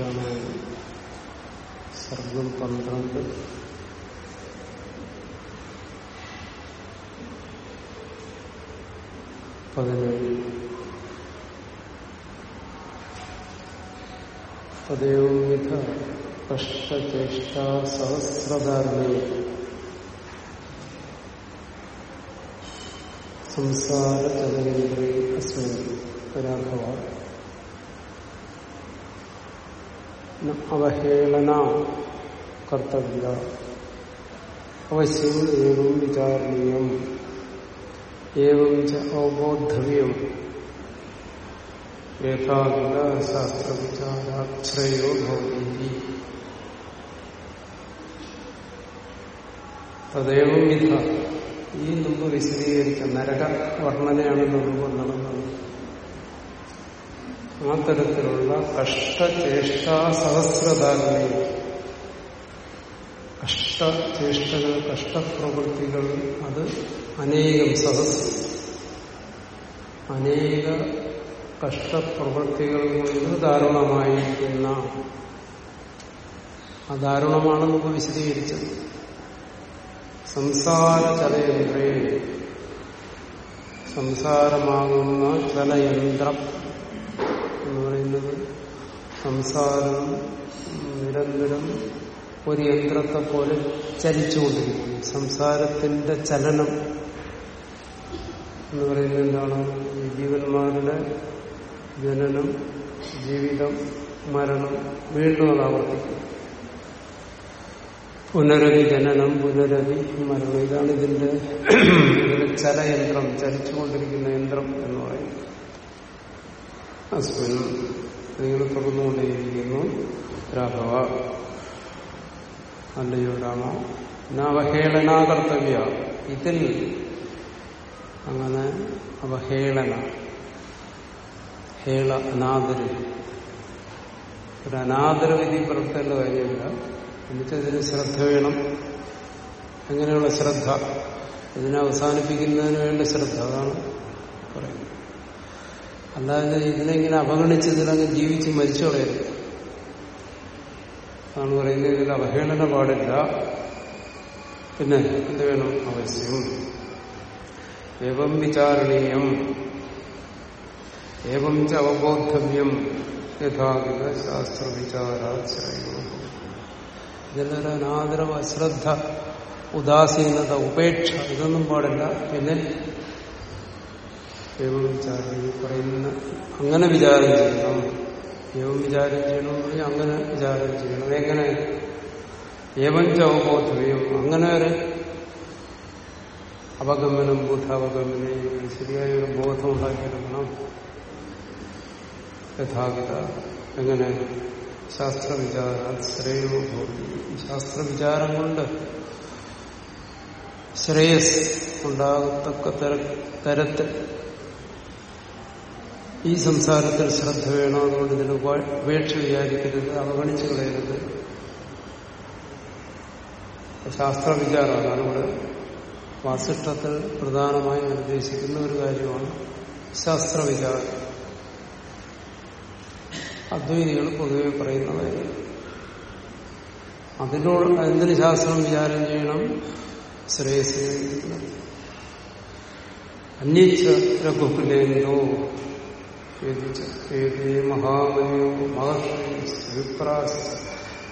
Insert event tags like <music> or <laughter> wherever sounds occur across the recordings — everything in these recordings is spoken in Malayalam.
വാസിഷ്ഠരാമായണം സർഗം പന്ത്രണ്ട്. പതിനേഴ്. തദൈവം വിധ കഷ്ടചേഷ്ടാ സഹസ്രധാരണേ സംസാരചലനേന്ദ്രേ അസ്മിൻ രാഘവ അവഹേളന കർത്തവ്യ. അവശ്യം ഏവം വിചാരണീയം. ഏവം ച അവബോദ്ധവ്യം യഥാകില ശാസ്ത്രവിചാരാശ്രയോ ഭവതി തദൈവം വിധ. ഈ മുമ്പ് വിശദീകരിച്ച നരക വർണനയാണ് മുമ്പ് നടന്നത് ആ തരത്തിലുള്ള കഷ്ടചേഷ്ടാ സഹസ്രധാരണയിൽ കഷ്ടചേഷ്ടകൾ കഷ്ടപ്രവൃത്തികൾ അത് അനേകം സഹസ്രം അനേക കഷ്ടപ്രവൃത്തികൾ കൊണ്ട് ദാരുണമായിരിക്കുന്ന ആ ദാരുണമാണ് നമുക്ക് വിശദീകരിച്ചത്. സംസാര ചലയന്ത്രേ സംസാരമാകുന്ന ചലയന്ത്രം. പറയുന്നത് സംസാരം നിരന്തരം ഒരു യന്ത്രത്തെ പോലെ ചലിച്ചുകൊണ്ടിരിക്കുന്നു. സംസാരത്തിന്റെ ചലനം എന്ന് പറയുന്നത് എന്താണ്? ജീവന്മാരുടെ ജനനം ജീവിതം മരണം വീണ്ടും അത് ആവർത്തിക്കും പുനരവി ജനനം പുനരവി മരണം. ഇതാണ് ഇതിന്റെ ഇതിന്റെ ചലയന്ത്രം ചലിച്ചുകൊണ്ടിരിക്കുന്ന യന്ത്രം എന്ന് പറയുന്നത്. അസ്മിൻ നിങ്ങൾ തുറന്നുകൊണ്ടേയിരിക്കുന്നു രാഘവ അല്ലയോ രാമ അവഹേളനാ കർത്തവ്യ. ഇതിൽ അങ്ങനെ അവഹേളന ഹേള അനാദര. ഒരു അനാദര വിധി പുറത്തേണ്ട കാര്യമില്ല. എന്നിട്ടതിന് ശ്രദ്ധ വേണം. അങ്ങനെയുള്ള ശ്രദ്ധ. ഇതിനെ അവസാനിപ്പിക്കുന്നതിന് വേണ്ട ശ്രദ്ധ അതാണ് പറയുന്നത്. അല്ലാതെ ഇതിനെങ്ങനെ അവഗണിച്ച് ഇതിലങ്ങ് ജീവിച്ച് മരിച്ചു കളയരുത്. അതാണ് പറയുന്നത് ഇതിൽ അവഹേളന പാടില്ല. പിന്നെ എന്ത് വേണം? അവശ്യം ഏവം വിചാരണീയം. ഏവം ച അവബോധവ്യം യഥാവിധ ശാസ്ത്രവിചാരാശ്രയോ. ഇതിലൊരു അനാദരവ് അശ്രദ്ധ ഉദാസീനത ഉപേക്ഷ ഇതൊന്നും പാടില്ല. പിന്നെ ഏവം വിചാരം പറയുന്ന അങ്ങനെ വിചാരം ചെയ്യണം. ഏവം വിചാരം ചെയ്യണമെന്ന് പറഞ്ഞാൽ അങ്ങനെ വിചാരം ചെയ്യണം. എങ്ങനെ? ഏവം ചവബോധവ്യം അങ്ങനെ ഒരു അവഗമനം ബോധാവഗമനം ശരിയായ ഒരു ബോധം യഥാവിധ എങ്ങനെ? ശാസ്ത്രവിചാര ശ്രേയോ ശാസ്ത്രവിചാരം കൊണ്ട് ശ്രേയസ് ഉണ്ടാകത്തക്ക തരത്തിൽ ഈ സംസാരത്തിൽ ശ്രദ്ധ വേണം അതുകൊണ്ട് ഇതിന് ഉപേക്ഷ വിചാരിക്കരുത് അവഗണിച്ചു കളയരുത്. ശാസ്ത്ര വിചാരമാണ് ഇവിടെ. വാസിഷ്ടത്തിൽ പ്രധാനമായും നിർദ്ദേശിക്കുന്ന ഒരു കാര്യമാണ് ശാസ്ത്രവിചാരം അദ്വൈതികൾ പൊതുവെ പറയുന്ന കാര്യം അതിനോട് എന്തിനു ശാസ്ത്രം വിചാരം ചെയ്യണം? ശ്രേയസ് അന്യച്ച രഘുകുലേന്തോ ഏതേ മഹാമയോ മഹർഷി വിപ്രാസ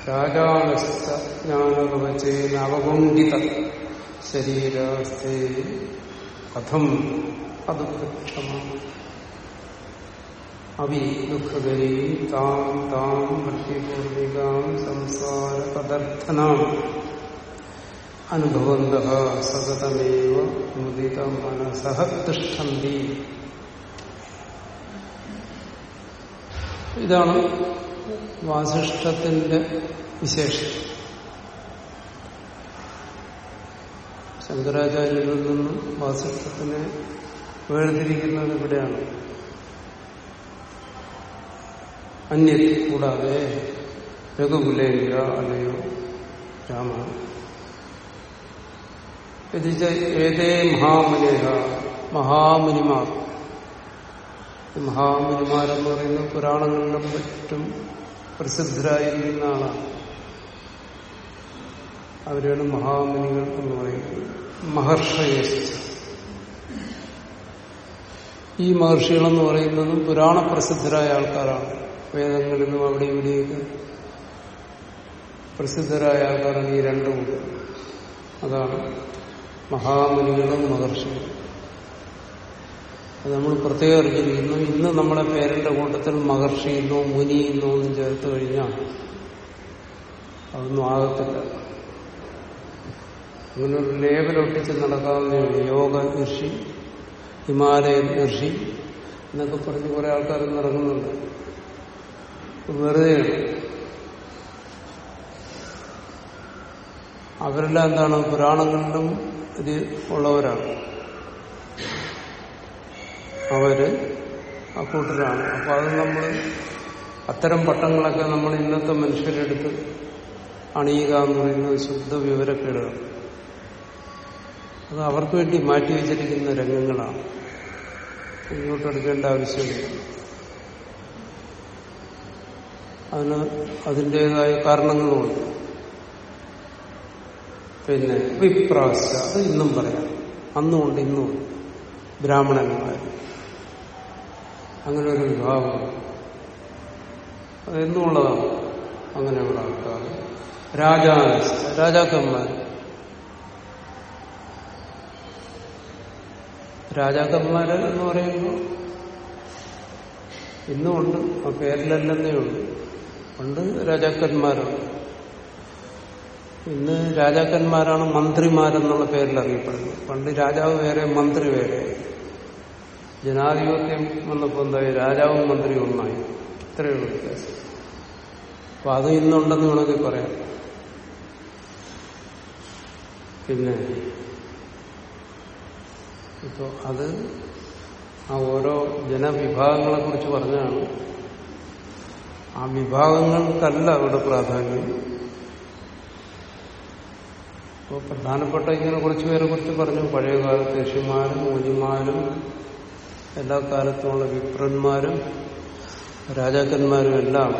രാജാനജ്ഞാനകവചേന അവഗുണ്ഠിത ശരീരസ്ഥേ. കഥം അതുക്ഷമാണ് അവി ദുഃഖകരീ താം താം വൃത്തിപൂർവികാം സംസാര പദർത്ഥനാം അനുഭവന്ത സതതമേവ മുദിത മനസഹ തിഷ്ഠന്തി. ഇതാണ് വാസിഷ്ഠത്തിന്റെ വിശേഷം ശങ്കരാചാര്യരിൽ നിന്നും വാസിഷ്ഠത്തിനെ വേർതിരിക്കുന്നത് ഇവിടെയാണ്. അന്യ കൂടാതെ രഘുകുലേന്ദ്ര അല്ലയോ രാമ ഏതേ മഹാമുനേഹ മഹാമുനിമാർ. മഹാമുനിമാരെന്ന് പറയുന്ന പുരാണങ്ങളിലും മറ്റും പ്രസിദ്ധരായിരിക്കുന്ന ആളാണ്. അവരാണ് മഹാമുനികൾ എന്ന് പറയുന്നത്. മഹർഷയേശ ഈ മഹർഷികളെന്ന് പറയുന്നത് പുരാണ പ്രസിദ്ധരായ ആൾക്കാരാണ്. വേദങ്ങളിൽ നിന്നും അവിടെ ഇവിടെയൊക്കെ പ്രസിദ്ധരായ ആൾക്കാരാണ് ഈ രണ്ടും. അതാണ് മഹാമുനികളും മഹർഷികളും. അത് നമ്മൾ പ്രത്യേകം അറിഞ്ഞിരിക്കുന്നു. ഇന്ന് നമ്മളെ പേരന്റെ കൂട്ടത്തിൽ മഹർഷി എന്നോ മുനി എന്നോ ഒന്നും ചേർത്ത് കഴിഞ്ഞാൽ അതൊന്നും ആകത്തില്ല. അങ്ങനെ ഒരു ലേബലൊട്ടിച്ച് നടക്കാവുന്നേ ഉള്ളൂ. യോഗ ഋഷി ഹിമാലയൻ ഋഷി എന്നൊക്കെ പറഞ്ഞ് കുറെ ആൾക്കാർ നിറങ്ങുന്നുണ്ട് വെറുതെയാണ്. അവരെല്ലാം എന്താണ്? പുരാണങ്ങളിലും ഇത് ഉള്ളവരാണ്. അവർ ആ കൂട്ടരാണ്. അപ്പൊ അത് നമ്മൾ അത്തരം പട്ടങ്ങളൊക്കെ നമ്മൾ ഇന്നത്തെ മനുഷ്യരെടുത്ത് അണിയുക എന്ന് പറയുന്നത് ശുദ്ധ വിവരക്കേടുകൾ അത് അവർക്ക് വേണ്ടി മാറ്റി മാറ്റിവെച്ചിരിക്കുന്ന രംഗങ്ങളാണ്. ഇങ്ങോട്ടെടുക്കേണ്ട ആവശ്യമില്ല. അതിന് അതിന്റെതായ കാരണങ്ങളുമുണ്ട്. പിന്നെ വിപ്രാശ അത് ഇന്നും പറയാം. അന്നുമുണ്ട് ഇന്നുമുണ്ട്. ബ്രാഹ്മണന്മാർ അങ്ങനെ ഒരു വിഭാഗം അതെന്നുള്ളതാണ് അങ്ങനെയുള്ള ആൾക്കാർ? രാജാ രാജാക്കന്മാർ. രാജാക്കന്മാർ എന്ന് പറയുമ്പോൾ ഇന്നുമുണ്ട് ആ പേരിലല്ലെന്നേ ഉള്ളൂ. പണ്ട് രാജാക്കന്മാരാണ്. ഇന്ന് രാജാക്കന്മാരാണ് മന്ത്രിമാരെന്നുള്ള പേരിൽ അറിയപ്പെടുന്നത് പണ്ട് രാജാവ് വേറെ മന്ത്രി വേറെ. ജനാധിപത്യം വന്നപ്പോൾ എന്തായി? രാജാവും മന്ത്രിയും ഒന്നായി. ഇത്രയുള്ള വ്യത്യാസം. അപ്പൊ അത് ഇന്നുണ്ടെന്ന് വേണമെങ്കിൽ പറയാം. പിന്നെ ഇപ്പൊ അത് ആ ഓരോ ജനവിഭാഗങ്ങളെ കുറിച്ച് പറഞ്ഞാണ്. ആ വിഭാഗങ്ങൾക്കല്ല അവിടെ പ്രാധാന്യം. ഇപ്പോൾ പ്രധാനപ്പെട്ട ഇങ്ങനെ കുറച്ച് പേരെ കുറിച്ച് പറഞ്ഞു. പഴയകാലത്ത് ഋഷിമാരും മുനിമാരും എല്ലാ കാലത്തുമുള്ള വിപ്രന്മാരും രാജാക്കന്മാരും എല്ലാം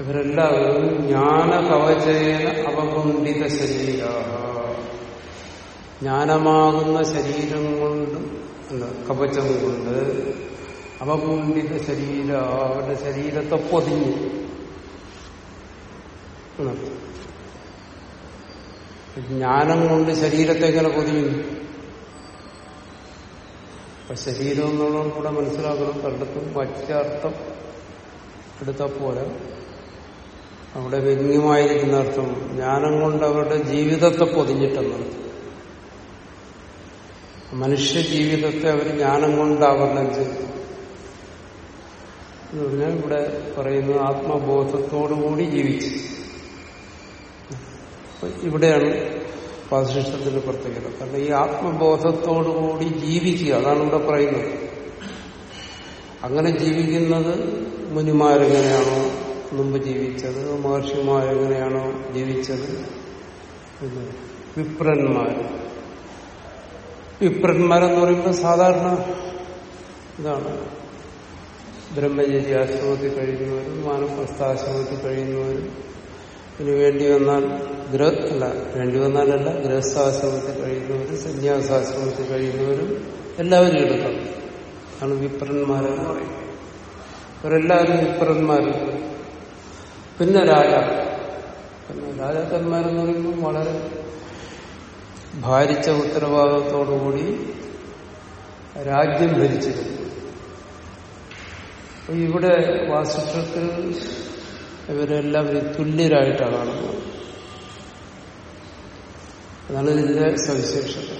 ഇവരെല്ലാവരും ജ്ഞാന കവചേന ശരീര ജ്ഞാനമാകുന്ന ശരീരം കൊണ്ട് അല്ല കവചം കൊണ്ട് അവകുണ്ഠിത ശരീര അവരുടെ ശരീരത്തെ പൊതിഞ്ഞു. ജ്ഞാനം കൊണ്ട് ശരീരത്തെ എങ്ങനെ പൊതിയും? അപ്പൊ ശരീരം എന്നുള്ളതും കൂടെ മനസ്സിലാക്കണം. പലയിടത്തും വച്ചാർത്ഥം എടുത്ത പോലെ അവിടെ വ്യംഗ്യമായിരിക്കുന്ന അർത്ഥം ജ്ഞാനം കൊണ്ട് അവരുടെ ജീവിതത്തെ പൊതിഞ്ഞിട്ടെന്ന്. മനുഷ്യ ജീവിതത്തെ അവർ ജ്ഞാനം കൊണ്ട് ആവരണം ചെയ്തു എന്ന് പറഞ്ഞാൽ ഇവിടെ പറയുന്നത് ആത്മബോധത്തോടുകൂടി ജീവിച്ചു. ഇവിടെയാണ് വാസിഷ്ടത്തിന്റെ പ്രത്യേകത. കാരണം ഈ ആത്മബോധത്തോടുകൂടി ജീവിക്കുക അതാണ് ഇവിടെ പറയുന്നത്. അങ്ങനെ ജീവിക്കുന്നത് മുനിമാരെങ്ങനെയാണോ മുമ്പ് ജീവിച്ചത് മഹർഷിമാരെങ്ങനെയാണോ ജീവിച്ചത് വിപ്രന്മാർ. വിപ്രന്മാരെന്ന് പറയുമ്പോൾ സാധാരണ ഇതാണ്. ബ്രഹ്മചര്യ ആശ്രമത്തിൽ കഴിയുന്നവരും മാനപ്രസ്ഥാശ്രമത്തിൽ കഴിയുന്നവരും ഇതിനു വേണ്ടി വന്നാൽ ഗ്രഹ അല്ല വേണ്ടി വന്നാലല്ല ഗൃഹസ്ഥാശ്രമത്തിൽ കഴിയുന്നവരും സന്യാസാശ്രമത്തിൽ കഴിയുന്നവരും എല്ലാവരും എടുക്കാം ആണ് വിപ്രന്മാരെന്ന് പറയുന്നത്. അവരെല്ലാവരും വിപ്രന്മാരും. പിന്നെ രാജ. പിന്നെ രാജാക്കന്മാരെന്ന് പറയുമ്പോൾ വളരെ ഭാരിച്ച ഉത്തരവാദിത്തോടുകൂടി രാജ്യം ഭരിച്ചിരുന്നു. ഇവിടെ വാസിഷ്ഠത്തിൽ ഇവരെല്ലാവരും തുല്യരായിട്ടാണ് കാണുന്നത്. അതാണ് ഇതിന്റെ സവിശേഷത.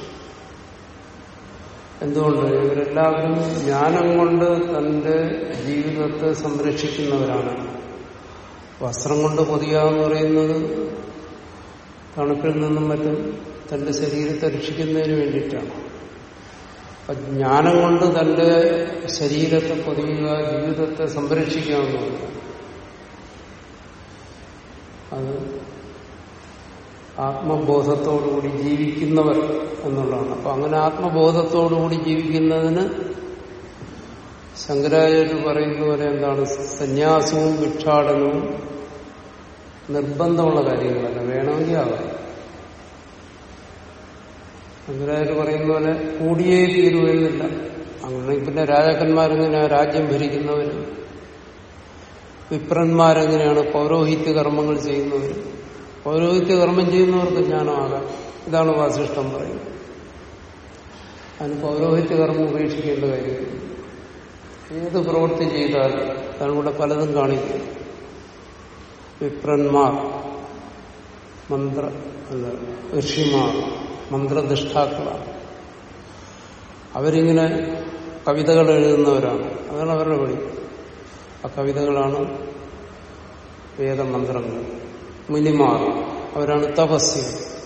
എന്തുകൊണ്ട്? ഇവരെല്ലാവരും ജ്ഞാനം കൊണ്ട് തന്റെ ജീവിതത്തെ സംരക്ഷിക്കുന്നവരാണ്. വസ്ത്രം കൊണ്ട് പൊതിയാന്ന് പറയുന്നത് തണുപ്പിൽ നിന്നും മറ്റും തന്റെ ശരീരത്തെ രക്ഷിക്കുന്നതിന് വേണ്ടിയിട്ടാണ്. അപ്പൊ ജ്ഞാനം കൊണ്ട് തന്റെ ശരീരത്തെ പൊതിയുക ജീവിതത്തെ സംരക്ഷിക്കുക എന്നുള്ളത് അത് ആത്മബോധത്തോടുകൂടി ജീവിക്കുന്നവർ എന്നുള്ളതാണ്. അപ്പൊ അങ്ങനെ ആത്മബോധത്തോടുകൂടി ജീവിക്കുന്നതിന് ശങ്കരാചാര്യ പറയുന്ന പോലെ എന്താണ്? സന്യാസവും ഭിക്ഷാടനവും നിർബന്ധമുള്ള കാര്യങ്ങളല്ല. വേണമെങ്കിൽ ആകാം ശങ്കരാചാര്യ പറയുന്ന പോലെ കൂടിയേ തീരുവെന്നില്ല അങ്ങനെ പിന്നെ രാജാക്കന്മാരിങ്ങനെ രാജ്യം ഭരിക്കുന്നവര്? വിപ്രന്മാരെങ്ങനെയാണ് പൗരോഹിത്യ കർമ്മങ്ങൾ ചെയ്യുന്നവർ പൗരോഹിത്യ കർമ്മം ചെയ്യുന്നവർക്ക് ജ്ഞാനമാകാം. ഇതാണ് വാസിഷ്ടം പറയുന്നത്. അതിന് പൗരോഹിത്യ കർമ്മം ഉപേക്ഷിക്കേണ്ട കാര്യമില്ല. ഏത് പ്രവൃത്തി ചെയ്താൽ അതിലൂടെ പലതും കാണിക്കും. വിപ്രന്മാർ മന്ത്ര ഋഷിമാർ മന്ത്രനിഷ്ഠാക്കളാണ്. അവരിങ്ങനെ കവിതകൾ എഴുതുന്നവരാണ്. അതാണ് അവരുടെ പണി. ആ കവിതകളാണ് വേദമന്ത്രങ്ങൾ. മുനിമാർ. അവരാണ് തപസ്യ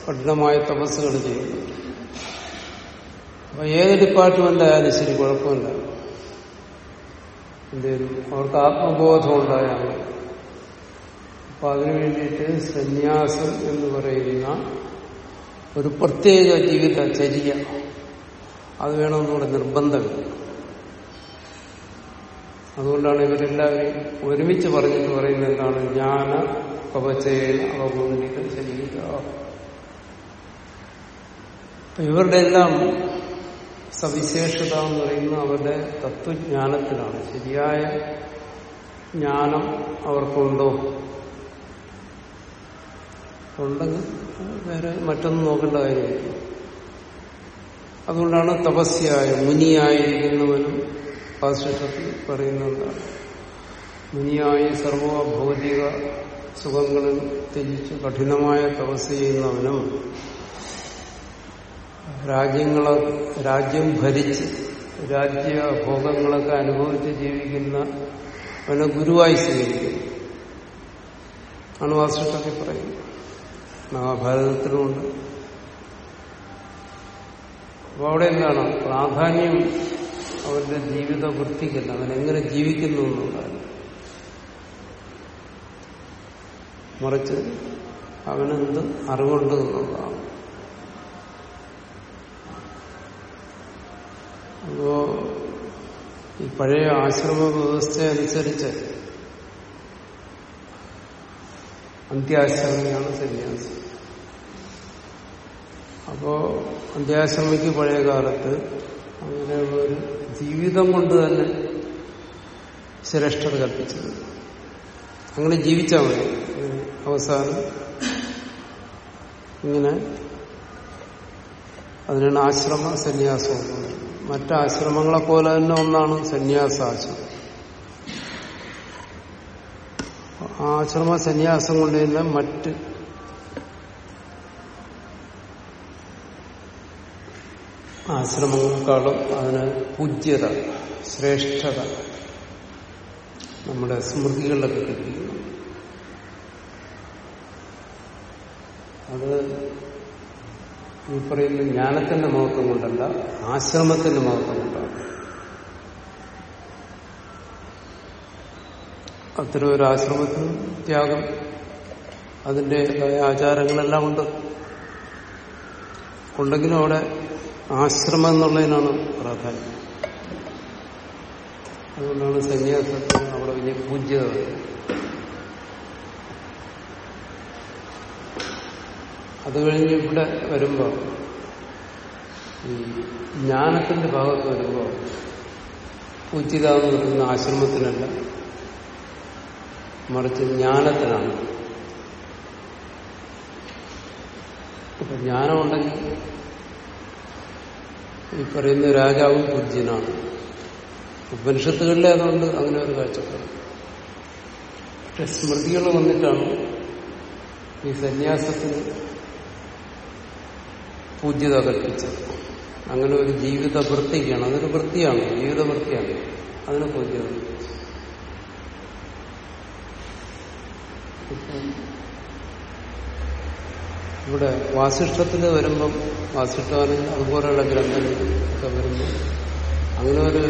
കഠിനമായ തപസ്സുകൾ ചെയ്യുന്നത് അപ്പൊ ഏത് ഡിപ്പാർട്ട്മെന്റ് ആയാലും ശരി കുഴപ്പമില്ല. എന്തേലും അവർക്ക് ആത്മബോധം ഉണ്ടായാൽ മതി. അപ്പൊ അതിനു വേണ്ടിയിട്ട് സന്യാസം എന്ന് പറയുന്ന ഒരു പ്രത്യേക ജീവിത ചര്യ. അത് വേണമെന്നുള്ള നിർബന്ധമില്ല. അതുകൊണ്ടാണ് ഇവരെല്ലാവരും ഒരുമിച്ച് പറഞ്ഞിട്ട് പറയുന്നത് എന്താണ്? ജ്ഞാന കവചേന അവഗുണ്ടിത ശരീര ഇവരുടെ എല്ലാം സവിശേഷത എന്ന് പറയുന്നത് അവരുടെ തത്വജ്ഞാനത്തിലാണ്. ശരിയായ ജ്ഞാനം അവർക്കുണ്ടോ? ഉണ്ടെങ്കിൽ വേറെ മറ്റൊന്നും നോക്കേണ്ട കാര്യമില്ല. അതുകൊണ്ടാണ് തപസ്യായ മുനിയായിരിക്കുന്നവനും വാസിഷ്ടത്തിൽ പറയുന്നതാണ് മുനിയായി സർവഭൗതിക സുഖങ്ങളിൽ ത്യജിച്ച് കഠിനമായ തപസ് ചെയ്യുന്നവനും രാജ്യങ്ങളെ രാജ്യം ഭരിച്ച് രാജ്യഭോഗങ്ങളൊക്കെ അനുഭവിച്ച് ജീവിക്കുന്ന അവനെ ഗുരുവായി സ്വീകരിക്കുന്നു. ആണ് വാസിഷ്ടത്തിൽ പറയുന്നത്. മഹാഭാരതത്തിലുമുണ്ട്. അപ്പൊ അവിടെ എന്താണ്? പ്രാധാന്യം അവന്റെ ജീവിത വൃത്തിക്കല്ല അവൻ എങ്ങനെ ജീവിക്കുന്നു എന്നുള്ളതാണ്. മറിച്ച് അവനെന്ത് അറിവുണ്ട് എന്നുള്ളതാണ്. അപ്പോ ഈ പഴയ ആശ്രമ വ്യവസ്ഥ അനുസരിച്ച് അന്ത്യാശ്രമിയാണ് സന്യാസം. അപ്പോ അന്ത്യാശ്രമിക്ക് പഴയ കാലത്ത് അങ്ങനെ ഒരു ജീവിതം കൊണ്ട് തന്നെ ശ്രേഷ്ഠത കൽപ്പിച്ചത്. അങ്ങനെ ജീവിച്ചാൽ മതി. അവസാനം ഇങ്ങനെ അതിനാണ് ആശ്രമ സന്യാസം. മറ്റാശ്രമങ്ങളെ പോലെ തന്നെ ഒന്നാണ് സന്യാസാശ്രമം. ആശ്രമ സന്യാസം കൊണ്ട് തന്നെ മറ്റ് ആശ്രമങ്ങളെക്കാളും അതിന് പൂജ്യത ശ്രേഷ്ഠത നമ്മുടെ സ്മൃതികളിലൊക്കെ കിട്ടിയിരുന്നു അത് ഈ പറയുന്ന ജ്ഞാനത്തിന്റെ മഹത്വം കൊണ്ടല്ല ആശ്രമത്തിന്റെ മഹത്വം കൊണ്ടാണ്. അത്തരം ഒരു ആശ്രമത്തിന് ത്യാഗം അതിന്റെതായ ആചാരങ്ങളെല്ലാം ഉണ്ട്. ഉണ്ടെങ്കിലും അവിടെ ആശ്രമം എന്നുള്ളതിനാണ് പ്രാധാന്യം അതുകൊണ്ടാണ് സന്യാസത്തിന് അവിടെ വലിയ പൂജ്യത. അത് കഴിഞ്ഞ് ഇവിടെ വരുമ്പോൾ ഈ ജ്ഞാനത്തിന്റെ ഭാഗത്ത് വരുമ്പോൾ പൂജ്യത എന്ന് ആശ്രമത്തിനല്ല മറിച്ച് ജ്ഞാനത്തിനാണ് അപ്പൊ ജ്ഞാനമുണ്ടെങ്കിൽ ഈ പറയുന്ന രാജാവും പൂജ്യനാണ് ഉപനിഷത്തുകളിലെ അതുകൊണ്ട് അങ്ങനെ ഒരു കാഴ്ചപ്പാട്. പക്ഷെ സ്മൃതികൾ വന്നിട്ടാണ് ഈ സന്യാസത്തിന് പൂജ്യത കൽപ്പിച്ചത്. അങ്ങനെ ഒരു ജീവിത വൃത്തിക്കാണ്. അതൊരു വൃത്തിയാണ് ജീവിത വൃത്തിയാണ്. അതിന് പൂജ്യത ഇവിടെ വാസിഷ്ഠത്തിൽ വരുമ്പം വാസിഷ്ഠാന് അതുപോലെയുള്ള ഗ്രന്ഥങ്ങളൊക്കെ വരുമ്പോൾ അങ്ങനെ ഒരു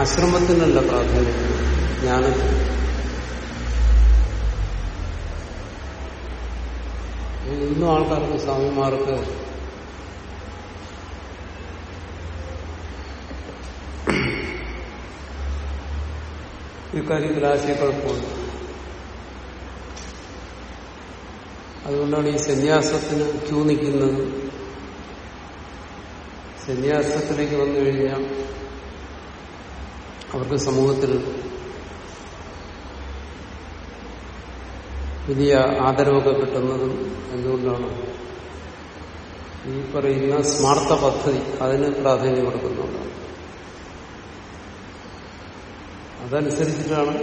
ആശ്രമത്തിനല്ല പ്രാധാന്യം ജ്ഞാനത്തിന് ഇന്നും ആൾക്കാർക്ക് സ്വാമിമാർക്ക് ഇക്കാര്യത്തിൽ ആശയക്കുഴപ്പമുണ്ട്. അതുകൊണ്ടാണ് ഈ സന്യാസത്തിന് ക്യൂ നിൽക്കുന്നത്. സന്യാസത്തിലേക്ക് വന്നു കഴിഞ്ഞാൽ അവർക്ക് സമൂഹത്തിൽ വലിയ ആദരവൊക്കെ കിട്ടുന്നതും എന്തുകൊണ്ടാണ്? ഈ പറയുന്ന സ്മാർത്ത പദ്ധതി അതിന് പ്രാധാന്യം കൊടുക്കുന്നുണ്ട്. അതനുസരിച്ചിട്ടാണ്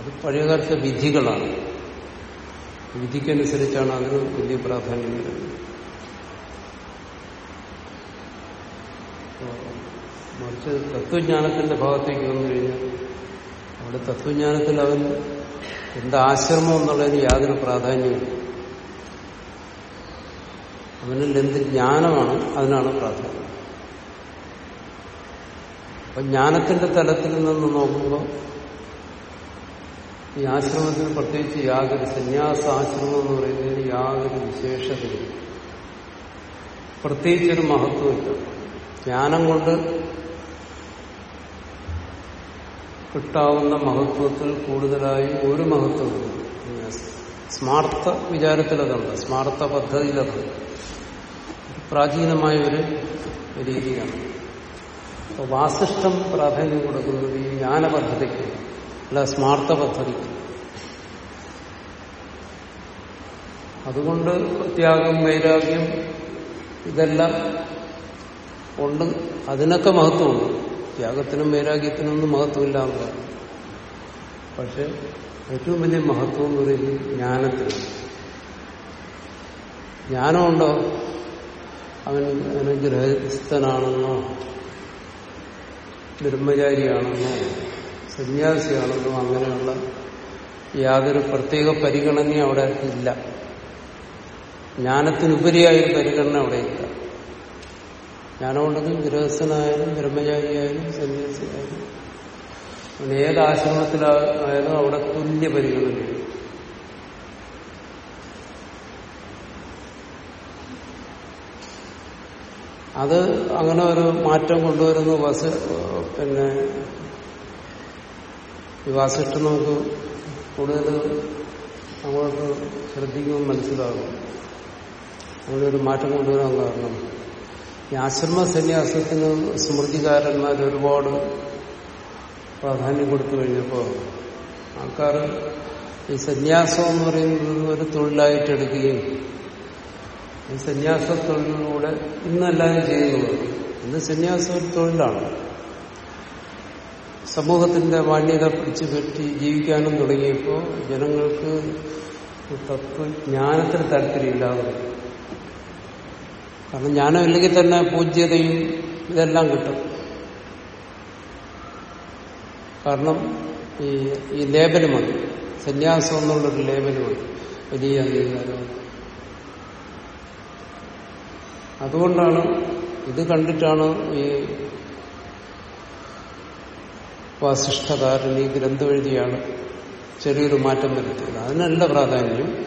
അത് പഴയകാലത്തെ വിധികളാണ്. വിധിക്കനുസരിച്ചാണ് അതിന് വലിയ പ്രാധാന്യം വരുന്നത്. മറിച്ച് തത്വജ്ഞാനത്തിന്റെ ഭാഗത്തേക്ക് വന്നു കഴിഞ്ഞാൽ അവിടെ തത്വജ്ഞാനത്തിൽ അവൻ എന്ത് ആശ്രമം എന്നുള്ളതിന് യാതൊരു പ്രാധാന്യമില്ല അവനിൽ എന്ത് ജ്ഞാനമാണ് അതിനാണ് പ്രാധാന്യം. അപ്പൊ ജ്ഞാനത്തിന്റെ തലത്തിൽ നിന്ന് നോക്കുമ്പോൾ ഈ ആശ്രമത്തിന് പ്രത്യേകിച്ച് യാതൊരു സന്യാസാശ്രമം എന്ന് പറയുന്നതിന് യാതൊരു വിശേഷതയില്ല. പ്രത്യേകിച്ചൊരു മഹത്വമില്ല. ജ്ഞാനം കൊണ്ട് കിട്ടാവുന്ന മഹത്വത്തിൽ കൂടുതലായി ഒരു മഹത്വമില്ല. സ്മാർത്ഥ വിചാരത്തിലതുണ്ട് സ്മാർത്ഥ പദ്ധതിയിലതുണ്ട് പ്രാചീനമായ ഒരു രീതിയാണ്. വാസിഷ്ടം പ്രാധാന്യം കൊടുക്കുന്നത് ഈ ജ്ഞാനപദ്ധതിക്ക് അല്ല സ്മാർത്ഥ പദ്ധതി. അതുകൊണ്ട് ത്യാഗം വൈരാഗ്യം ഇതെല്ലാം ഉണ്ട്. അതിനൊക്കെ മഹത്വമുണ്ട്. ത്യാഗത്തിനും വൈരാഗ്യത്തിനും ഒന്നും മഹത്വമില്ല എന്ന് പറഞ്ഞു പക്ഷെ ഏറ്റവും വലിയ മഹത്വം എന്ന് പറയുന്നത് ജ്ഞാനത്തിന്. ജ്ഞാനമുണ്ടോ? അവൻ അനുഗ്രഹസ്ഥനാണെന്നോ? ബ്രഹ്മചാരിയാണെന്നോ? സന്യാസിയാണെന്നോ അങ്ങനെയുള്ള യാതൊരു പ്രത്യേക പരിഗണനയും അവിടെ ഇല്ല. ജ്ഞാനത്തിനുപരിയായ പരിഗണന അവിടെ ഇല്ല. ജ്ഞാനമുണ്ടെങ്കിൽ ഗൃഹസ്ഥനായാലും ബ്രഹ്മചാരിയായാലും സന്യാസിയായാലും അവൻ ഏത് ആശ്രമത്തിലായാലും അവിടെ തുല്യ പരിഗണന അത് അങ്ങനെ ഒരു മാറ്റം കൊണ്ടുവരുന്നു. വസ് പിന്നെ ഈ വാസിഷ്ടം നമുക്ക് കൂടുതൽ അങ്ങോട്ട് ശ്രദ്ധിക്കുമ്പോൾ മനസ്സിലാകും. അവിടെ ഒരു മാറ്റം കൊണ്ടുവരാൻ കാരണം. ഈ ആശ്രമ സന്യാസത്തിന് സ്മൃതികാരന്മാർ ഒരുപാട് പ്രാധാന്യം കൊടുത്തു കഴിഞ്ഞപ്പോൾ ആൾക്കാർ ഈ സന്യാസം എന്ന് പറയുന്നത് ഒരു തൊഴിലായിട്ട് എടുക്കുകയും ഈ സന്യാസ തൊഴിലിലൂടെ ഇന്നെല്ലാവരും ചെയ്യുന്നത് ഇന്ന് സന്യാസം ഒരു തൊഴിലാണ്. സമൂഹത്തിന്റെ മാന്യത പിടിച്ചു പറ്റി ജീവിക്കാനും തുടങ്ങിയപ്പോൾ ജനങ്ങൾക്ക് തത്വജ്ഞാനത്തിന് താല്പര്യമില്ലാതെ. കാരണം ജ്ഞാനമില്ലെങ്കിൽ തന്നെ പൂജ്യതയും ഇതെല്ലാം കിട്ടും. കാരണം ഈ ഈ ലേബലും സന്യാസം എന്നുള്ളൊരു മതി വലിയ അംഗീകാരം. അതുകൊണ്ടാണ് ഇത് കണ്ടിട്ടാണ് ഈ വാസിഷ്ഠകാരൻ ഈ ഗ്രന്ഥം എഴുതിയാണ് ചെറിയൊരു മാറ്റം വരുത്തിയത്. അതിനല്ല പ്രാധാന്യം.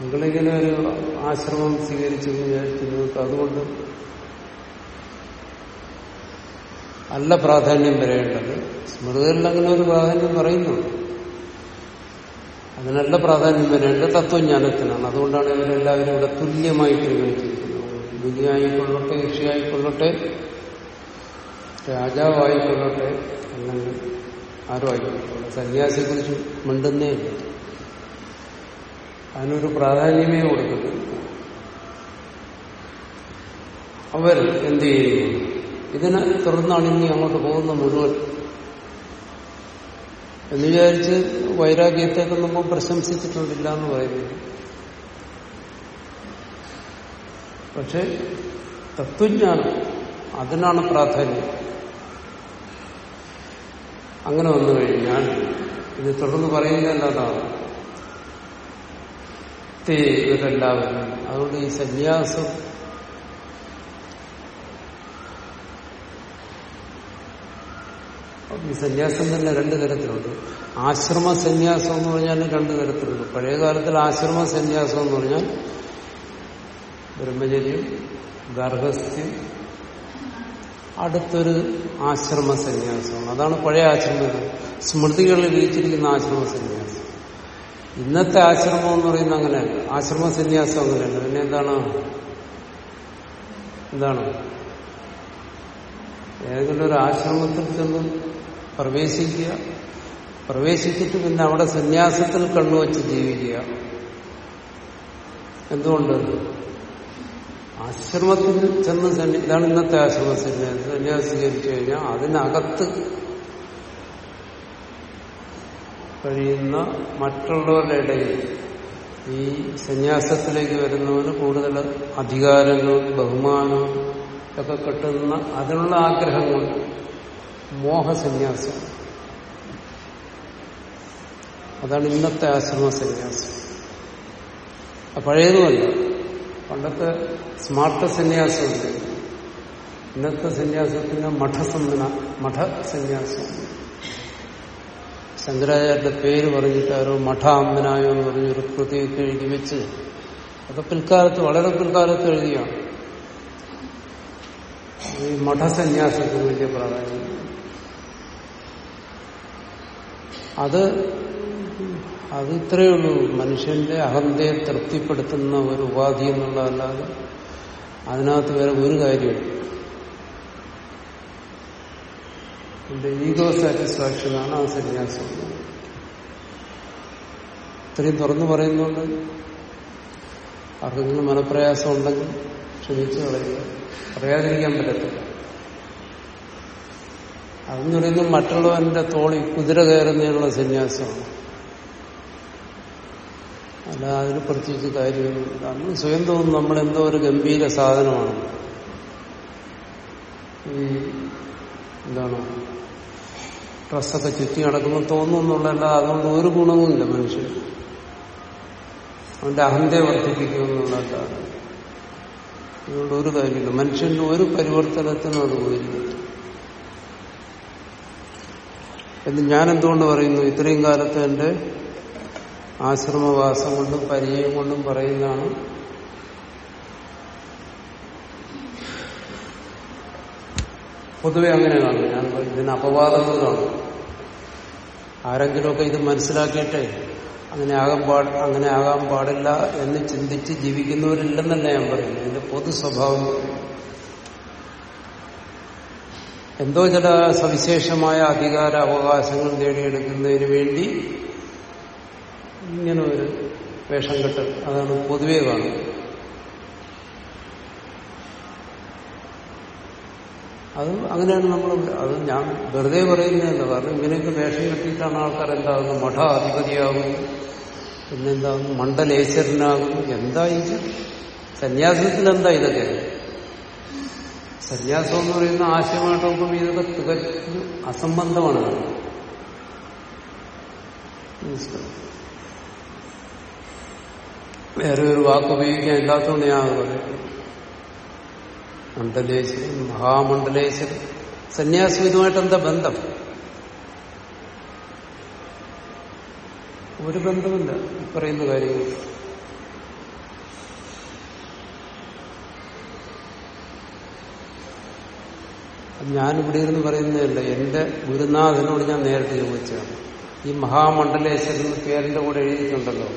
നിങ്ങളിങ്ങനെ ഒരു ആശ്രമം സ്വീകരിച്ചു വിചാരിക്കുന്നത് അതുകൊണ്ട് അല്ല പ്രാധാന്യം വരേണ്ടത്. സ്മൃതികളിൽ അങ്ങനെ ഒരു പ്രാധാന്യം പറയുന്നുണ്ട്. അതിനല്ല പ്രാധാന്യം വരേണ്ടത് തത്വജ്ഞാനത്തിനാണ്. അതുകൊണ്ടാണ് ഇവരെല്ലാവരും ഇവിടെ തുല്യമായി പരിഗണിച്ചിരിക്കുന്നത് ബുദ്ധിയായിക്കൊള്ളട്ടെ ഋഷിയായിക്കൊള്ളട്ടെ രാജാവായിക്കൊള്ളട്ടെ അല്ലെങ്കിൽ ആരും ആയിക്കൊള്ളട്ടെ. സന്യാസിയെ കുറിച്ച് മിണ്ടുന്നേ അതിനൊരു പ്രാധാന്യമേ കൊടുക്കുന്നില്ല അവർ എന്ത് ചെയ്യുന്നു ഇതിനെ തുടർന്നാണ് ഇനി അങ്ങോട്ട് പോകുന്ന മുഴുവൻ. എന്ന് വിചാരിച്ച് വൈരാഗ്യത്തേക്ക് നമ്മൾ പ്രശംസിച്ചിട്ടുണ്ടില്ല എന്ന് പറയുന്നു. പക്ഷെ തത്വജ്ഞാനം അതിനാണ് പ്രാധാന്യം. അങ്ങനെ വന്നു കഴിഞ്ഞാൽ ഇത് തുടർന്ന് പറയുന്നത് എന്താണ്? തേ ഇവരെല്ലാവരും അതുകൊണ്ട് ഈ സന്യാസം ഈ സന്യാസം തന്നെ രണ്ട് തരത്തിലുണ്ട്. ആശ്രമ സന്യാസം എന്ന് പറഞ്ഞാൽ രണ്ട് തരത്തിലുണ്ട്. പഴയ കാലത്തിൽ ആശ്രമ സന്യാസം എന്ന് പറഞ്ഞാൽ ബ്രഹ്മചര്യം ഗർഭസ്ഥ്യം അടുത്തൊരു ആശ്രമ സന്യാസമാണ് അതാണ് പഴയ ആശ്രമം സ്മൃതികളിൽ വിളിച്ചിരിക്കുന്ന ആശ്രമ സന്യാസം. ഇന്നത്തെ ആശ്രമം എന്ന് പറയുന്നത് അങ്ങനെയല്ല. ആശ്രമ സന്യാസം അങ്ങനെയല്ല. പിന്നെ എന്താണ്? എന്താണ്? ഏതെങ്കിലും ഒരു ആശ്രമത്തിൽ ചെന്ന് പ്രവേശിക്കുക. പ്രവേശിച്ചിട്ട് പിന്നെ അവിടെ സന്യാസത്തിൽ കണ്ണുവച്ച് ജീവിക്കുക. എന്തുകൊണ്ട് ആശ്രമത്തിൽ ചെന്ന് ഇതാണ് ഇന്നത്തെ ആശ്രമ സന്യാസം സ്വീകരിച്ചു കഴിഞ്ഞാൽ അതിനകത്ത് കഴിയുന്ന മറ്റുള്ളവരുടെ ഇടയിൽ ഈ സന്യാസത്തിലേക്ക് വരുന്നവന് കൂടുതൽ അധികാരങ്ങളും ബഹുമാനവും ഒക്കെ കിട്ടുന്ന അതിനുള്ള ആഗ്രഹങ്ങൾ മോഹസന്യാസം. അതാണ് ഇന്നത്തെ ആശ്രമ സന്യാസം. പഴയതുമല്ല. പണ്ടത്തെ സ്മാർട്ട് സന്യാസമുണ്ട്. ഇന്നത്തെ സന്യാസത്തിന് മഠസംന മഠസന്യാസം. ശങ്കരാചാര്യന്റെ പേര് പറഞ്ഞിട്ട് ആരോ മഠാമ്മനായോ എന്ന് പറഞ്ഞൊരു കൃതിയൊക്കെ എഴുതി വെച്ച് അത് പിൽക്കാലത്ത് വളരെ പിൽക്കാലത്ത് എഴുതിയാണ്. ഈ മഠസന്യാസത്തിന് വലിയ പ്രാധാന്യം. അത് അത് ഇത്രയേ ഉള്ളൂ. മനുഷ്യന്റെ അഹന്തയെ തൃപ്തിപ്പെടുത്തുന്ന ഒരു ഉപാധി എന്നുള്ളതല്ലാതെ അതിനകത്ത് വേറെ ഒരു കാര്യമില്ല. എന്റെ ഈഗോ സാറ്റിസ്ഫാക്ഷനാണ് ആ സന്യാസം. ഇത്രയും തുറന്നു പറയുന്നുണ്ട്. ആർക്കെങ്കിലും മനപ്രയാസം ഉണ്ടെങ്കിൽ ക്ഷമിച്ചു കളയുക. അറിയാതിരിക്കാൻ പറ്റത്തില്ല. അതെന്ന് പറയുന്നത് മറ്റുള്ളവന്റെ തോളി കുതിര കയറുന്നതിനുള്ള സന്യാസമാണ്. അല്ല അതിന് പ്രത്യേകിച്ച് കാര്യമൊന്നുമില്ല നമ്മൾ സ്വയം തോന്നുന്നു നമ്മളെന്തോ ഒരു ഗംഭീര സാധനമാണ്. ഈ എന്താണ്? ഡ്രസ്സൊക്കെ ചുറ്റി നടക്കുമ്പോൾ തോന്നുന്നുള്ളതല്ല അതുകൊണ്ട് ഒരു ഗുണവുമില്ല മനുഷ്യൻ അവന്റെ അഹന്തയെ വർദ്ധിപ്പിക്കുമെന്നുള്ളതല്ല. അതുകൊണ്ട് ഒരു കാര്യമില്ല. മനുഷ്യന്റെ ഒരു പരിവർത്തനത്തിനും അത് പോയില്ല എന്ന് ഞാൻ എന്തുകൊണ്ട് പറയുന്നു? ഇത്രയും കാലത്ത് എന്റെ ആശ്രമവാസം കൊണ്ടും പരിചയം കൊണ്ടും പറയുന്നതാണ്. പൊതുവെ അങ്ങനെ കാണും. ഞാൻ ഇതിന് അപവാദങ്ങൾ കാണും. ആരെങ്കിലുമൊക്കെ ഇത് മനസ്സിലാക്കിയിട്ടേ അങ്ങനെ ആകാൻ പാട് അങ്ങനെ ആകാൻ പാടില്ല എന്ന് ചിന്തിച്ച് ജീവിക്കുന്നവരില്ലെന്നല്ല ഞാൻ പറയുന്നത്. ഇതിന്റെ പൊതു സ്വഭാവം. എന്തോ ചില സവിശേഷമായ അധികാര അവകാശങ്ങൾ നേടിയെടുക്കുന്നതിന് വേണ്ടി ഇങ്ങനെ ഒരു വേഷം കെട്ടൽ അതാണ് പൊതുവെ കാണുന്നത്. അത് അങ്ങനെയാണ് നമ്മൾ അത് ഞാൻ വെറുതെ പറയുന്നതല്ല കാരണം ഇങ്ങനെയൊക്കെ വേഷം കെട്ടിയിട്ടാണ് ആൾക്കാർ എന്താകുന്നത് മഠാധിപതിയാകും പിന്നെന്താകുന്നു? മണ്ഡലേശ്വരനാകും എന്താ ഇത്? സന്യാസത്തിൽ എന്താ ഇതൊക്കെ? സന്യാസം എന്ന് പറയുന്ന ആശയമായിട്ട് നോക്കുമ്പോൾ ഇതൊക്കെ തികച്ചും അസംബന്ധമാണ്. വേറെ ഒരു വാക്ക് ഉപയോഗിക്കാൻ ഇല്ലാത്തതുകൊണ്ട് ഞാൻ അത് മണ്ഡലേശ്വരൻ മഹാമണ്ഡലേശ്വരൻ സന്യാസം ഇതുമായിട്ട് എന്താ ബന്ധം? ഒരു ബന്ധമില്ല പറയുന്ന കാര്യങ്ങൾ. ഞാനിവിടെ ഇരുന്ന് പറയുന്നതല്ല എന്റെ ഗുരുനാഥനോട് ഞാൻ നേരിട്ട് ചോദിച്ചതാണ്. ഈ മഹാമണ്ഡലേശ്വരൻ പേരിന്റെ കൂടെ എഴുതിയിട്ടുണ്ടല്ലോ.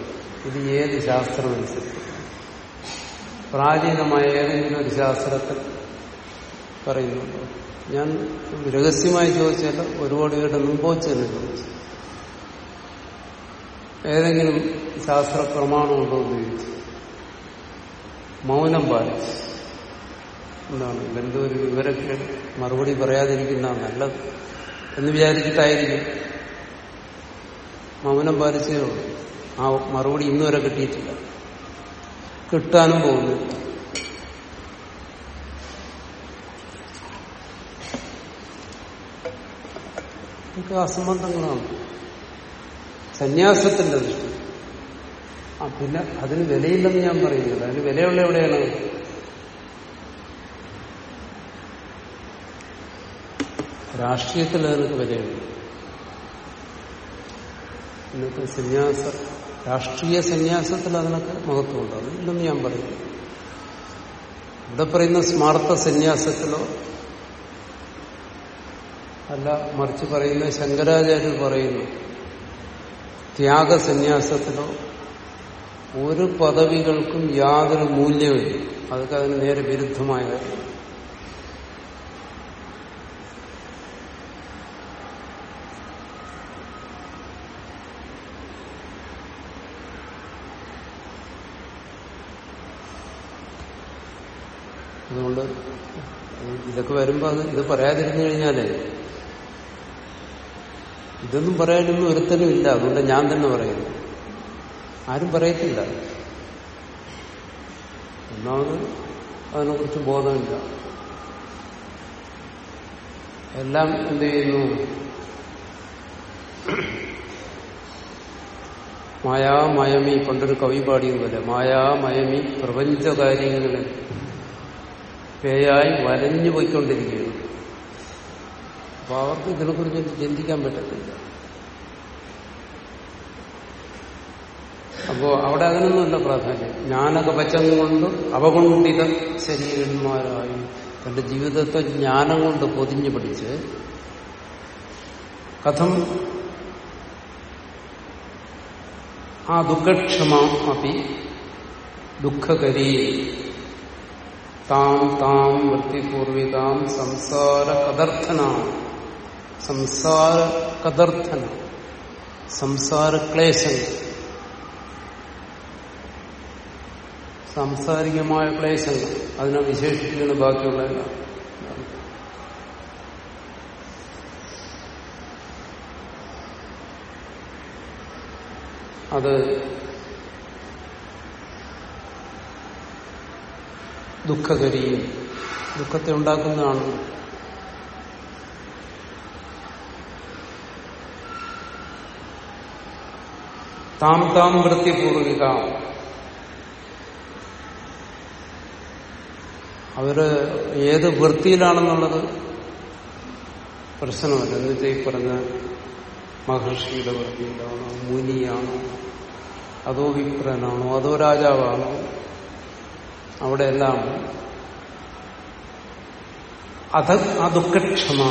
ഇത് ഏത് ശാസ്ത്രമനുസരിച്ച്? പ്രാചീനമായ ഏതെങ്കിലും ഒരു ശാസ്ത്രത്തിൽ പറയുന്നുണ്ടോ? ഞാൻ രഹസ്യമായി ചോദിച്ചല്ല ഒരുപാട് പേരുടെ മുമ്പോച്ച് തന്നെ ചോദിച്ചു. ഏതെങ്കിലും ശാസ്ത്ര പ്രമാണമുണ്ടോ എന്ന് ചോദിച്ചു. മൗനം പാലിച്ചു. എന്താണ്? ഇതെന്തോ ഒരു വിവരക്കേട്. മറുപടി പറയാതിരിക്കുന്ന നല്ലത്. എന്ന് വിചാരിച്ചിട്ടായിരിക്കും. മൗനം പാലിച്ചേ ഉള്ളൂ. ആ മറുപടി ഇന്നുവരെ കിട്ടിയിട്ടില്ല. കിട്ടാനും പോകുന്നില്ല ഇതൊക്കെ അസംബന്ധങ്ങളാണ്. സന്യാസത്തിന്റെ ദൃഷ്ടി ആ പിന്നെ അതിന് വിലയില്ലെന്ന് ഞാൻ പറയുന്നില്ല. അതിന് വിലയുള്ള എവിടെയാണ്? രാഷ്ട്രീയത്തിൽ അതിനൊക്കെ വിലയുണ്ട്. ഇന്നത്തെ സന്യാസ രാഷ്ട്രീയ സന്യാസത്തിൽ അതിനൊക്കെ മഹത്വമുണ്ട്. അതില്ലെന്ന് ഞാൻ പറയുന്നു ഇവിടെ പറയുന്ന സ്മാർത്ഥ സന്യാസത്തിലോ അല്ല മറിച്ച് പറയുന്ന ശങ്കരാചാര്യർ പറയുന്നു ത്യാഗസന്യാസത്തിലോ ഒരു പദവികൾക്കും യാതൊരു മൂല്യമില്ല. അതൊക്കെ അതിന് നേരെ വിരുദ്ധമായ കാര്യം അതുകൊണ്ട് ഇതൊക്കെ വരുമ്പോ അത് ഇത് പറയാതിരുന്നു കഴിഞ്ഞാലേ ഇതൊന്നും പറയാനൊന്നും ഒരുത്തനും ഇല്ല. അതുകൊണ്ട് ഞാൻ തന്നെ പറയുന്നു ആരും പറയത്തില്ല. ഒന്നാമത് അതിനെക്കുറിച്ച് ബോധമില്ല. എല്ലാം എന്ത് ചെയ്യുന്നു? മായാമയമി പണ്ടൊരു കവി പാടിയതുപോലെ മായാമയമി പ്രപഞ്ചകാര്യങ്ങളിൽ പേയായി വരഞ്ഞു പോയിക്കൊണ്ടിരിക്കുകയാണ്. അപ്പൊ അവർക്ക് ഇതിനെക്കുറിച്ച് ചിന്തിക്കാൻ പറ്റത്തില്ല. അപ്പോ അവിടെ അതിനൊന്നുമല്ല പ്രാധാന്യം. ജ്ഞാനകവചം കൊണ്ട് അവകൊണ്ടിത ശരീരന്മാരായി തന്റെ ജീവിതത്തെ ജ്ഞാനം കൊണ്ട് പൊതിഞ്ഞു പിടിച്ച് കഥം ആ ദുഃഖക്ഷമ അപ്പി ദുഃഖകരീ താം താം വൃത്തിപൂർവികാം സംസാര കദർത്ഥനാണ് സംസാര കദർത്ഥന സംസാര ക്ലേശങ്ങൾ സാംസാരികമായ ക്ലേശങ്ങൾ അതിനെ വിശേഷിപ്പിക്കുന്ന ബാക്കിയുള്ളതെല്ലാം അത് ദുഃഖകരിയും. ദുഃഖത്തെ ഉണ്ടാക്കുന്നതാണ്. താം താം വൃത്തിപൂർവിക. അവർ ഏത് വൃത്തിയിലാണെന്നുള്ളത് പ്രശ്നമല്ല. എന്നുവെച്ചാൽ ഈ പറഞ്ഞ മഹർഷിയുടെ വൃത്തിയിലാണോ മുനിയാണോ അതോ വിപ്രനാണോ അതോ രാജാവാണോ? അവിടെയെല്ലാം അധ ആ ദുഃഖക്ഷമ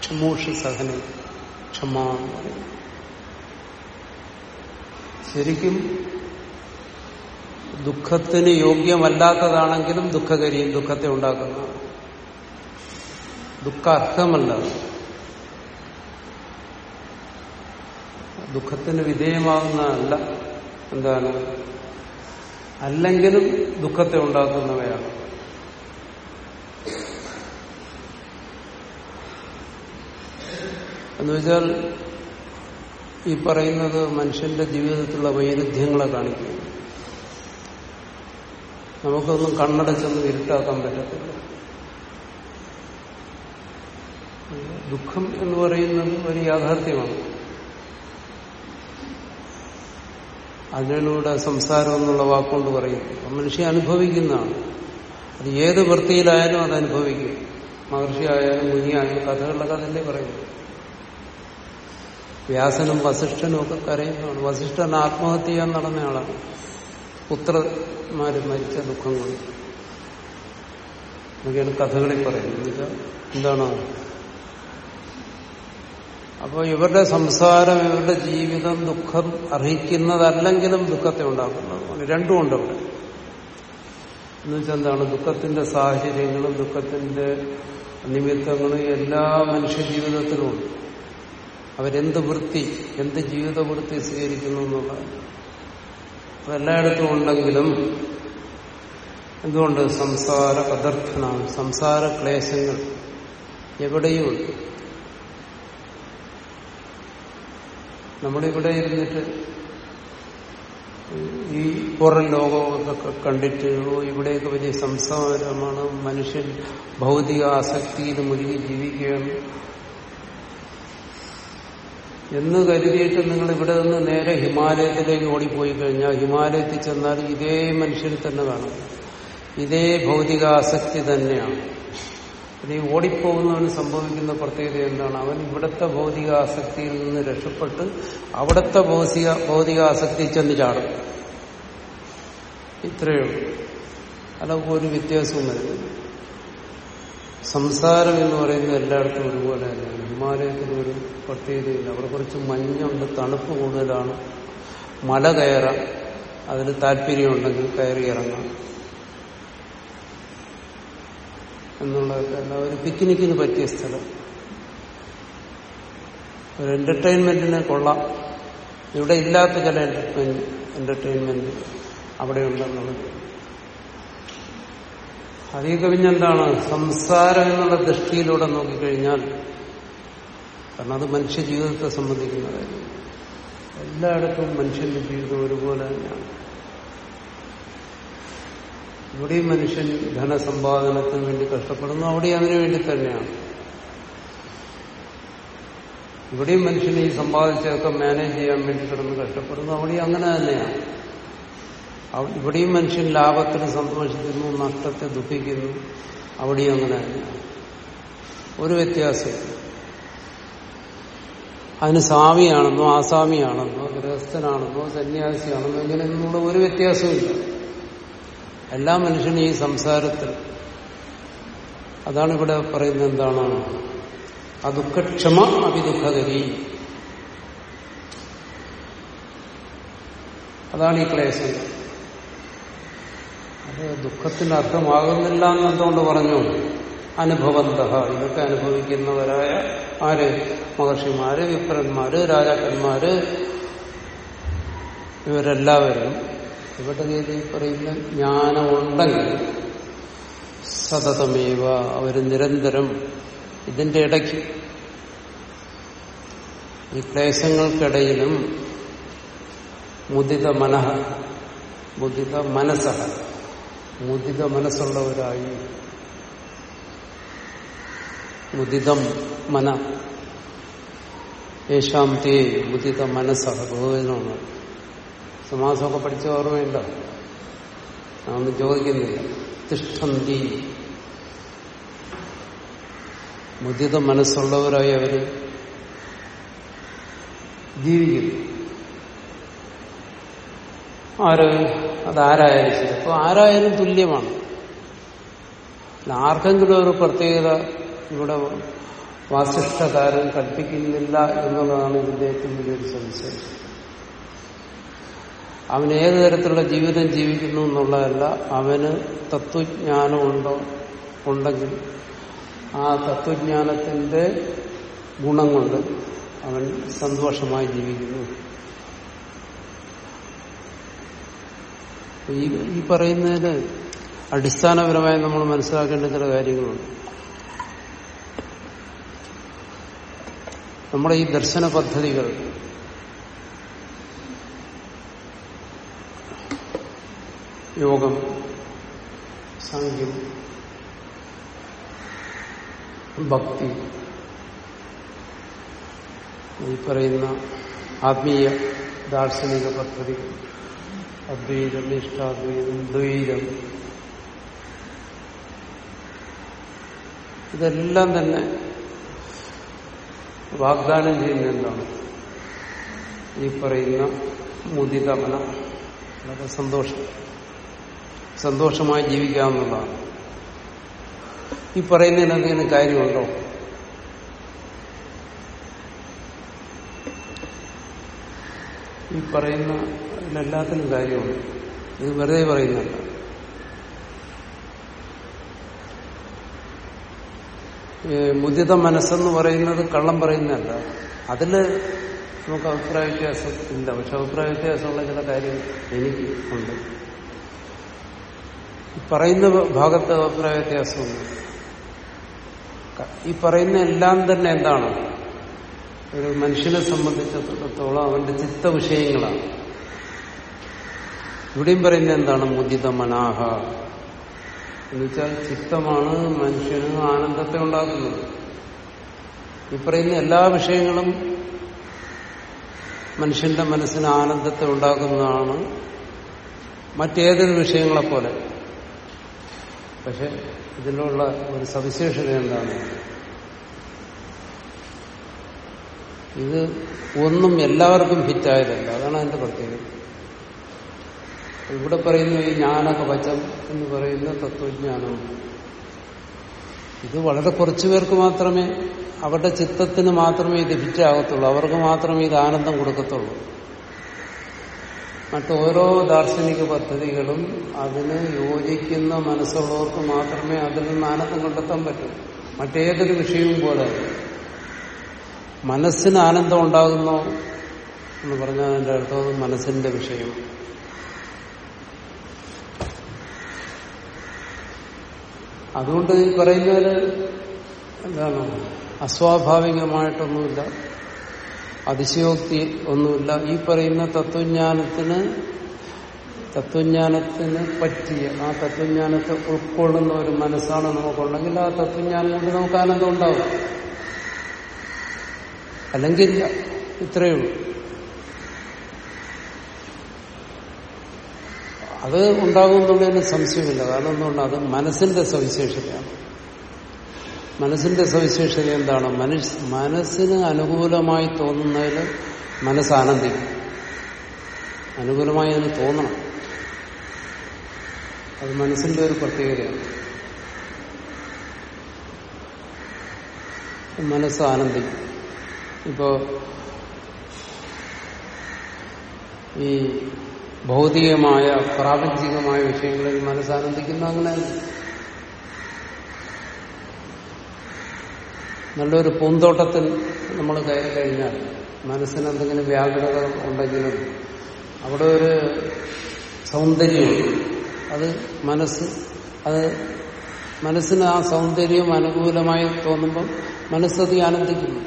ക്ഷമൂഷി സഹന ക്ഷമ ശരിക്കും ദുഃഖത്തിന് യോഗ്യമല്ലാത്തതാണെങ്കിലും ദുഃഖകരിയും ദുഃഖത്തെ ഉണ്ടാക്കുന്ന ദുഃഖാർഹമല്ല. ദുഃഖത്തിന് വിധേയമാകുന്നതല്ല. എന്താണ്? അല്ലെങ്കിലും ദുഃഖത്തെ ഉണ്ടാക്കുന്നവയാണ്. എന്നുവെച്ചാൽ ഈ പറയുന്നത് മനുഷ്യന്റെ ജീവിതത്തിലുള്ള വൈരുദ്ധ്യങ്ങളെ കാണിക്കുന്നു. നമുക്കൊന്നും കണ്ണടച്ചൊന്നും ഇരുട്ടാക്കാൻ പറ്റത്തില്ല. ദുഃഖം എന്ന് പറയുന്നത് ഒരു യാഥാർത്ഥ്യമാണ്. അതിലൂടെ സംസാരം എന്നുള്ള വാക്കുകൊണ്ട് പറയും. മനുഷ്യ അനുഭവിക്കുന്നതാണ്. അത് ഏത് വൃത്തിയിലായാലും അത് അനുഭവിക്കും. മഹർഷിയായാലും മുനിയായാലും കഥകളിലൊക്കെ അതല്ലേ പറയും. വ്യാസനും വസിഷ്ഠനും ഒക്കെ കരയുന്നതാണ്. വസിഷ്ഠൻ ആത്മഹത്യ ചെയ്യാൻ നടന്നയാളാണ് പുത്രന്മാര് മരിച്ച ദുഃഖം കൊണ്ട്. എന്നൊക്കെയാണ് കഥകളിൽ പറയുന്നത്. എന്താണ് അപ്പോൾ ഇവരുടെ സംസാരം ഇവരുടെ ജീവിതം ദുഃഖം അർഹിക്കുന്നതല്ലെങ്കിലും ദുഃഖത്തെ ഉണ്ടാക്കുന്നതാണ് രണ്ടും ഉണ്ട് അവിടെ. എന്നുവെച്ചാൽ എന്താണ്? ദുഃഖത്തിന്റെ സാഹചര്യങ്ങളും ദുഃഖത്തിന്റെ നിമിത്തങ്ങളും എല്ലാ മനുഷ്യ ജീവിതത്തിലും ഉണ്ട്. അവരെന്ത് വൃത്തി എന്ത് ജീവിത വൃത്തി സ്വീകരിക്കുന്നു എന്നുള്ളത്. അതെല്ലായിടത്തും ഉണ്ടെങ്കിലും എന്തുകൊണ്ട്? സംസാര പദർത്ഥനാണ് സംസാര ക്ലേശങ്ങൾ എവിടെയും ഉണ്ട് നമ്മളിവിടെ ഇരുന്നിട്ട് ഈ പുറം ലോകമൊക്കെ കണ്ടിട്ട് ഇവിടെയൊക്കെ വലിയ സംസാരമാണ് മനുഷ്യൻ ഭൗതിക ആസക്തിയിൽ മുഴുകി ജീവിക്കുകയാണ്. എന്ന് കരുതിയിട്ട് നിങ്ങൾ ഇവിടെ നിന്ന് നേരെ ഹിമാലയത്തിലേക്ക് ഓടിപ്പോയി കഴിഞ്ഞാൽ ഹിമാലയത്തിൽ ചെന്നാൽ ഇതേ മനുഷ്യനെ തന്നെ കാണും. ഇതേ ഭൗതിക ആസക്തി തന്നെയാണ്. ഈ ഓടിപ്പോകുന്നവന് സംഭവിക്കുന്ന പ്രത്യേകത എന്താണ്? അവൻ ഇവിടത്തെ ഭൗതിക ആസക്തിയിൽ നിന്ന് രക്ഷപ്പെട്ട് അവിടത്തെ ഭൗതിക ആസക്തി ചെന്ന് ചാടും. ഇത്രയേ ഉള്ളൂ. അല്ല ഒരു വ്യത്യാസവും വരുന്നില്ല സംസാരം എന്ന് പറയുന്നത് എല്ലായിടത്തും ഒരുപോലെ തന്നെയാണ്. ഹിമാലയത്തിന് ഒരു പ്രത്യേകതയില്ല. അവിടെ കുറച്ച് മഞ്ഞുണ്ട് തണുപ്പ് കൂടുതലാണ്. മല കയറാം. അതിന് താല്പര്യമുണ്ടെങ്കിൽ കയറി ഇറങ്ങാം. എന്നുള്ളതൊക്കെ അല്ല ഒരു പിക്നിക്കിന് പറ്റിയ സ്ഥലം. ഒരു എന്റർടൈൻമെന്റിന് കൊള്ളാം. ഇവിടെ ഇല്ലാത്ത ചില എന്റർടൈൻമെന്റ് എന്റർടൈൻമെന്റ് അവിടെയുണ്ടെന്നുള്ളത്. അതീ കവിഞ്ഞെന്താണ് സംസാരം എന്നുള്ള ദൃഷ്ടിയിലൂടെ നോക്കിക്കഴിഞ്ഞാൽ കാരണം അത് മനുഷ്യ ജീവിതത്തെ സംബന്ധിക്കുന്നതായിരുന്നു എല്ലായിടത്തും മനുഷ്യന്റെ ജീവിതം ഒരുപോലെ തന്നെയാണ്. ഇവിടെയും മനുഷ്യൻ ധനസമ്പാദനത്തിന് വേണ്ടി കഷ്ടപ്പെടുന്നു അവിടെയും അതിനു വേണ്ടി തന്നെയാണ്. ഇവിടെയും മനുഷ്യനെ ഈ സമ്പാദിച്ചതൊക്കെ മാനേജ് ചെയ്യാൻ വേണ്ടി കിടന്ന് കഷ്ടപ്പെടുന്നു അവിടെയും അങ്ങനെ തന്നെയാണ്. ഇവിടെയും മനുഷ്യൻ ലാഭത്തിന് സന്തോഷിക്കുന്നു നഷ്ടത്തെ ദുഃഖിക്കുന്നു അവിടെയും അങ്ങനെ തന്നെയാണ്. ഒരു വ്യത്യാസം. അതിന് സ്വാമിയാണെന്നോ ആസാമിയാണെന്നോ ഗൃഹസ്ഥനാണെന്നോ സന്യാസിയാണെന്നോ ഇങ്ങനെയൊന്നുള്ള ഒരു വ്യത്യാസമില്ല എല്ലാ മനുഷ്യനും ഈ സംസാരത്തിൽ അതാണ് ഇവിടെ പറയുന്നത് എന്താണ്? ആ ദുഃഖക്ഷമ അഭിദുഃഖകരി അതാണ് ഈ ക്ലേശം. അത് ദുഃഖത്തിന്റെ അർത്ഥമാകുന്നില്ല എന്നെന്തുകൊണ്ട് പറഞ്ഞു. അനുഭവന്ത ഇതൊക്കെ അനുഭവിക്കുന്നവരായ ആര്? മഹർഷിമാര് വിപ്രന്മാര് രാജാക്കന്മാര് ഇവരെല്ലാവരും ഇവിടെ രീതി പറയുന്ന ജ്ഞാനമുണ്ടെങ്കിൽ സതതമേവ അവർ നിരന്തരം ഇതിന്റെ ഇടയ്ക്ക് ഈ ക്ലേശങ്ങൾക്കിടയിലും മുദിത മനഃ മുദിത മനസ്സഹ മുദിത മനസ്സുള്ളവരായി മുദിതം മന. യേശാം തേ മുദിത മനസ്സഹ ബഹുവചനമാണ് സമാസമൊക്കെ പഠിച്ച ഓർമ്മയില്ല അതൊന്നും ചോദിക്കുന്നില്ല. തിഷ്ഠന്തി. മുദിത മനസ്സുള്ളവരായി അവർ ജീവിക്കുന്നു. ആര് അതാരായാലും ശരി. അപ്പൊ ആരായാലും തുല്യമാണ്. ആർക്കെങ്കിലും ഒരു പ്രത്യേകത ഇവിടെ വാസിഷ്ഠകാരൻ കൽപ്പിക്കുന്നില്ല എന്നുള്ളതാണ് ഇതിന്റെ ഏറ്റവും വലിയൊരു സംശയം. അവൻ ഏത് തരത്തിലുള്ള ജീവിതം ജീവിക്കുന്നു എന്നുള്ളതല്ല അവന് തത്വജ്ഞാനം ഉണ്ടോ ഉണ്ടെങ്കിൽ ആ തത്വജ്ഞാനത്തിന്റെ ഗുണം കൊണ്ട് അവൻ സന്തോഷമായി ജീവിക്കുന്നു. ഈ പറയുന്നതിന് അടിസ്ഥാനപരമായി നമ്മൾ മനസ്സിലാക്കേണ്ട ചില കാര്യങ്ങളുണ്ട്. നമ്മുടെ ഈ ദർശന പദ്ധതികൾ യോഗം സാങ്ക്യം ഭക്തി ഈ പറയുന്ന ആത്മീയ ദാർശനിക പദ്ധതികൾ അദ്വൈതം ഇഷ്ടാദ്വൈതം ദ്വൈതം. ഇതെല്ലാം തന്നെ വാഗ്ദാനം ചെയ്യുന്ന എന്താണ്? ഈ പറയുന്ന മുദിതമന വളരെ സന്തോഷം. സന്തോഷമായി ജീവിക്കാവുന്നതാണ് ഈ പറയുന്നതിന് എന്തെങ്കിലും കാര്യമുണ്ടോ? ഈ പറയുന്ന എല്ലാത്തിനും കാര്യമുണ്ട്. ഇത് വെറുതെ പറയുന്നല്ല മുദിത മനസ്സെന്ന് പറയുന്നത് കള്ളം പറയുന്നതല്ല. അതിൽ നമുക്ക് അഭിപ്രായ വ്യത്യാസം ഇല്ല. പക്ഷെ അഭിപ്രായ വ്യത്യാസമുള്ള ചില കാര്യം എനിക്ക് ഉണ്ട്. പറയുന്ന ഭാഗത്ത് അഭിപ്രായ വ്യത്യാസമുണ്ട് ഈ പറയുന്ന എല്ലാം തന്നെ എന്താണ്? ഒരു മനുഷ്യനെ സംബന്ധിച്ചിടത്തോളം അവന്റെ ചിത്ത വിഷയങ്ങളാണ് ഇവിടെയും പറയുന്നത് എന്താണ്? മുദിത മനാഹ എന്നുവെച്ചാൽ ചിത്തമാണ് മനുഷ്യന് ആനന്ദത്തെ ഉണ്ടാക്കുന്നത്. ഈ പറയുന്ന എല്ലാ വിഷയങ്ങളും മനുഷ്യന്റെ മനസ്സിന് ആനന്ദത്തെ ഉണ്ടാക്കുന്നതാണ് മറ്റേതൊരു വിഷയങ്ങളെപ്പോലെ. പക്ഷെ ഇതിലുള്ള ഒരു സവിശേഷത എന്താണ്? ഇത് ഒന്നും എല്ലാവർക്കും ഹിറ്റായതല്ല. അതാണ് അതിന്റെ പ്രത്യേകത. ഇവിടെ പറയുന്ന ഈ ജ്ഞാനകവചം എന്ന് പറയുന്ന തത്വജ്ഞാനം. ഇത് വളരെ കുറച്ചു പേർക്ക് മാത്രമേ അവരുടെ ചിത്തത്തിന് മാത്രമേ ഇത് ഹിറ്റാകത്തുള്ളൂ. അവർക്ക് മാത്രമേ ഇത് ആനന്ദം കൊടുക്കത്തുള്ളൂ. മറ്റോരോ ദാർശനിക പദ്ധതികളും അതിന് യോജിക്കുന്ന മനസ്സുള്ളവർക്ക് മാത്രമേ അതിൽ നിന്ന് ആനന്ദം കണ്ടെത്താൻ പറ്റൂ. മറ്റേതൊരു വിഷയവും പോലെ. മനസ്സിന് ആനന്ദം ഉണ്ടാകുന്നോ എന്ന് പറഞ്ഞാൽ അതിന്റെ അർത്ഥം മനസ്സിന്റെ വിഷയം. അതുകൊണ്ട് ഈ പറയുന്നവര് എന്താണ്? അസ്വാഭാവികമായിട്ടൊന്നുമില്ല. അതിശയോക്തി ഒന്നുമില്ല. ഈ പറയുന്ന തത്വജ്ഞാനത്തിന് തത്വജ്ഞാനത്തിന് പറ്റിയ ആ തത്വജ്ഞാനത്തെ ഉൾക്കൊള്ളുന്ന ഒരു മനസ്സാണ് നമുക്കുണ്ടെങ്കിൽ ആ തത്വജ്ഞാനം കൊണ്ട് നമുക്ക് ആനന്ദം ഉണ്ടാവും. അല്ലെങ്കിൽ ഇത്രയേ ഉള്ളൂ അത് ഉണ്ടാകുമെന്നുള്ളതിന് സംശയമില്ല. കാരണം എന്തുകൊണ്ട്? അത് മനസ്സിന്റെ സവിശേഷതയാണ്. മനസ്സിന്റെ സവിശേഷത എന്താണ്? മനസ് മനസ്സിന് അനുകൂലമായി തോന്നുന്നതിൽ മനസ്സ് ആനന്ദിക്കും അനുകൂലമായി അതിന് തോന്നണം. അത് മനസ്സിന്റെ ഒരു പ്രത്യേകതയാണ്. മനസ്സ് ആനന്ദിക്കും ഇപ്പോ ഈ ഭൗതികമായ പ്രാപഞ്ചികമായ വിഷയങ്ങളിൽ മനസ്സാനന്ദിക്കുന്ന അങ്ങനെ നല്ലൊരു പൂന്തോട്ടത്തിൽ നമ്മൾ കയറി കഴിഞ്ഞാൽ മനസ്സിന് എന്തെങ്കിലും വ്യാകുലത ഉണ്ടെങ്കിലും അവിടെ ഒരു സൗന്ദര്യമുണ്ട് അത് മനസ്സ് അത് മനസ്സിന് ആ സൗന്ദര്യം അനുകൂലമായി തോന്നുമ്പോൾ മനസ്സതി ആനന്ദിക്കുന്നു.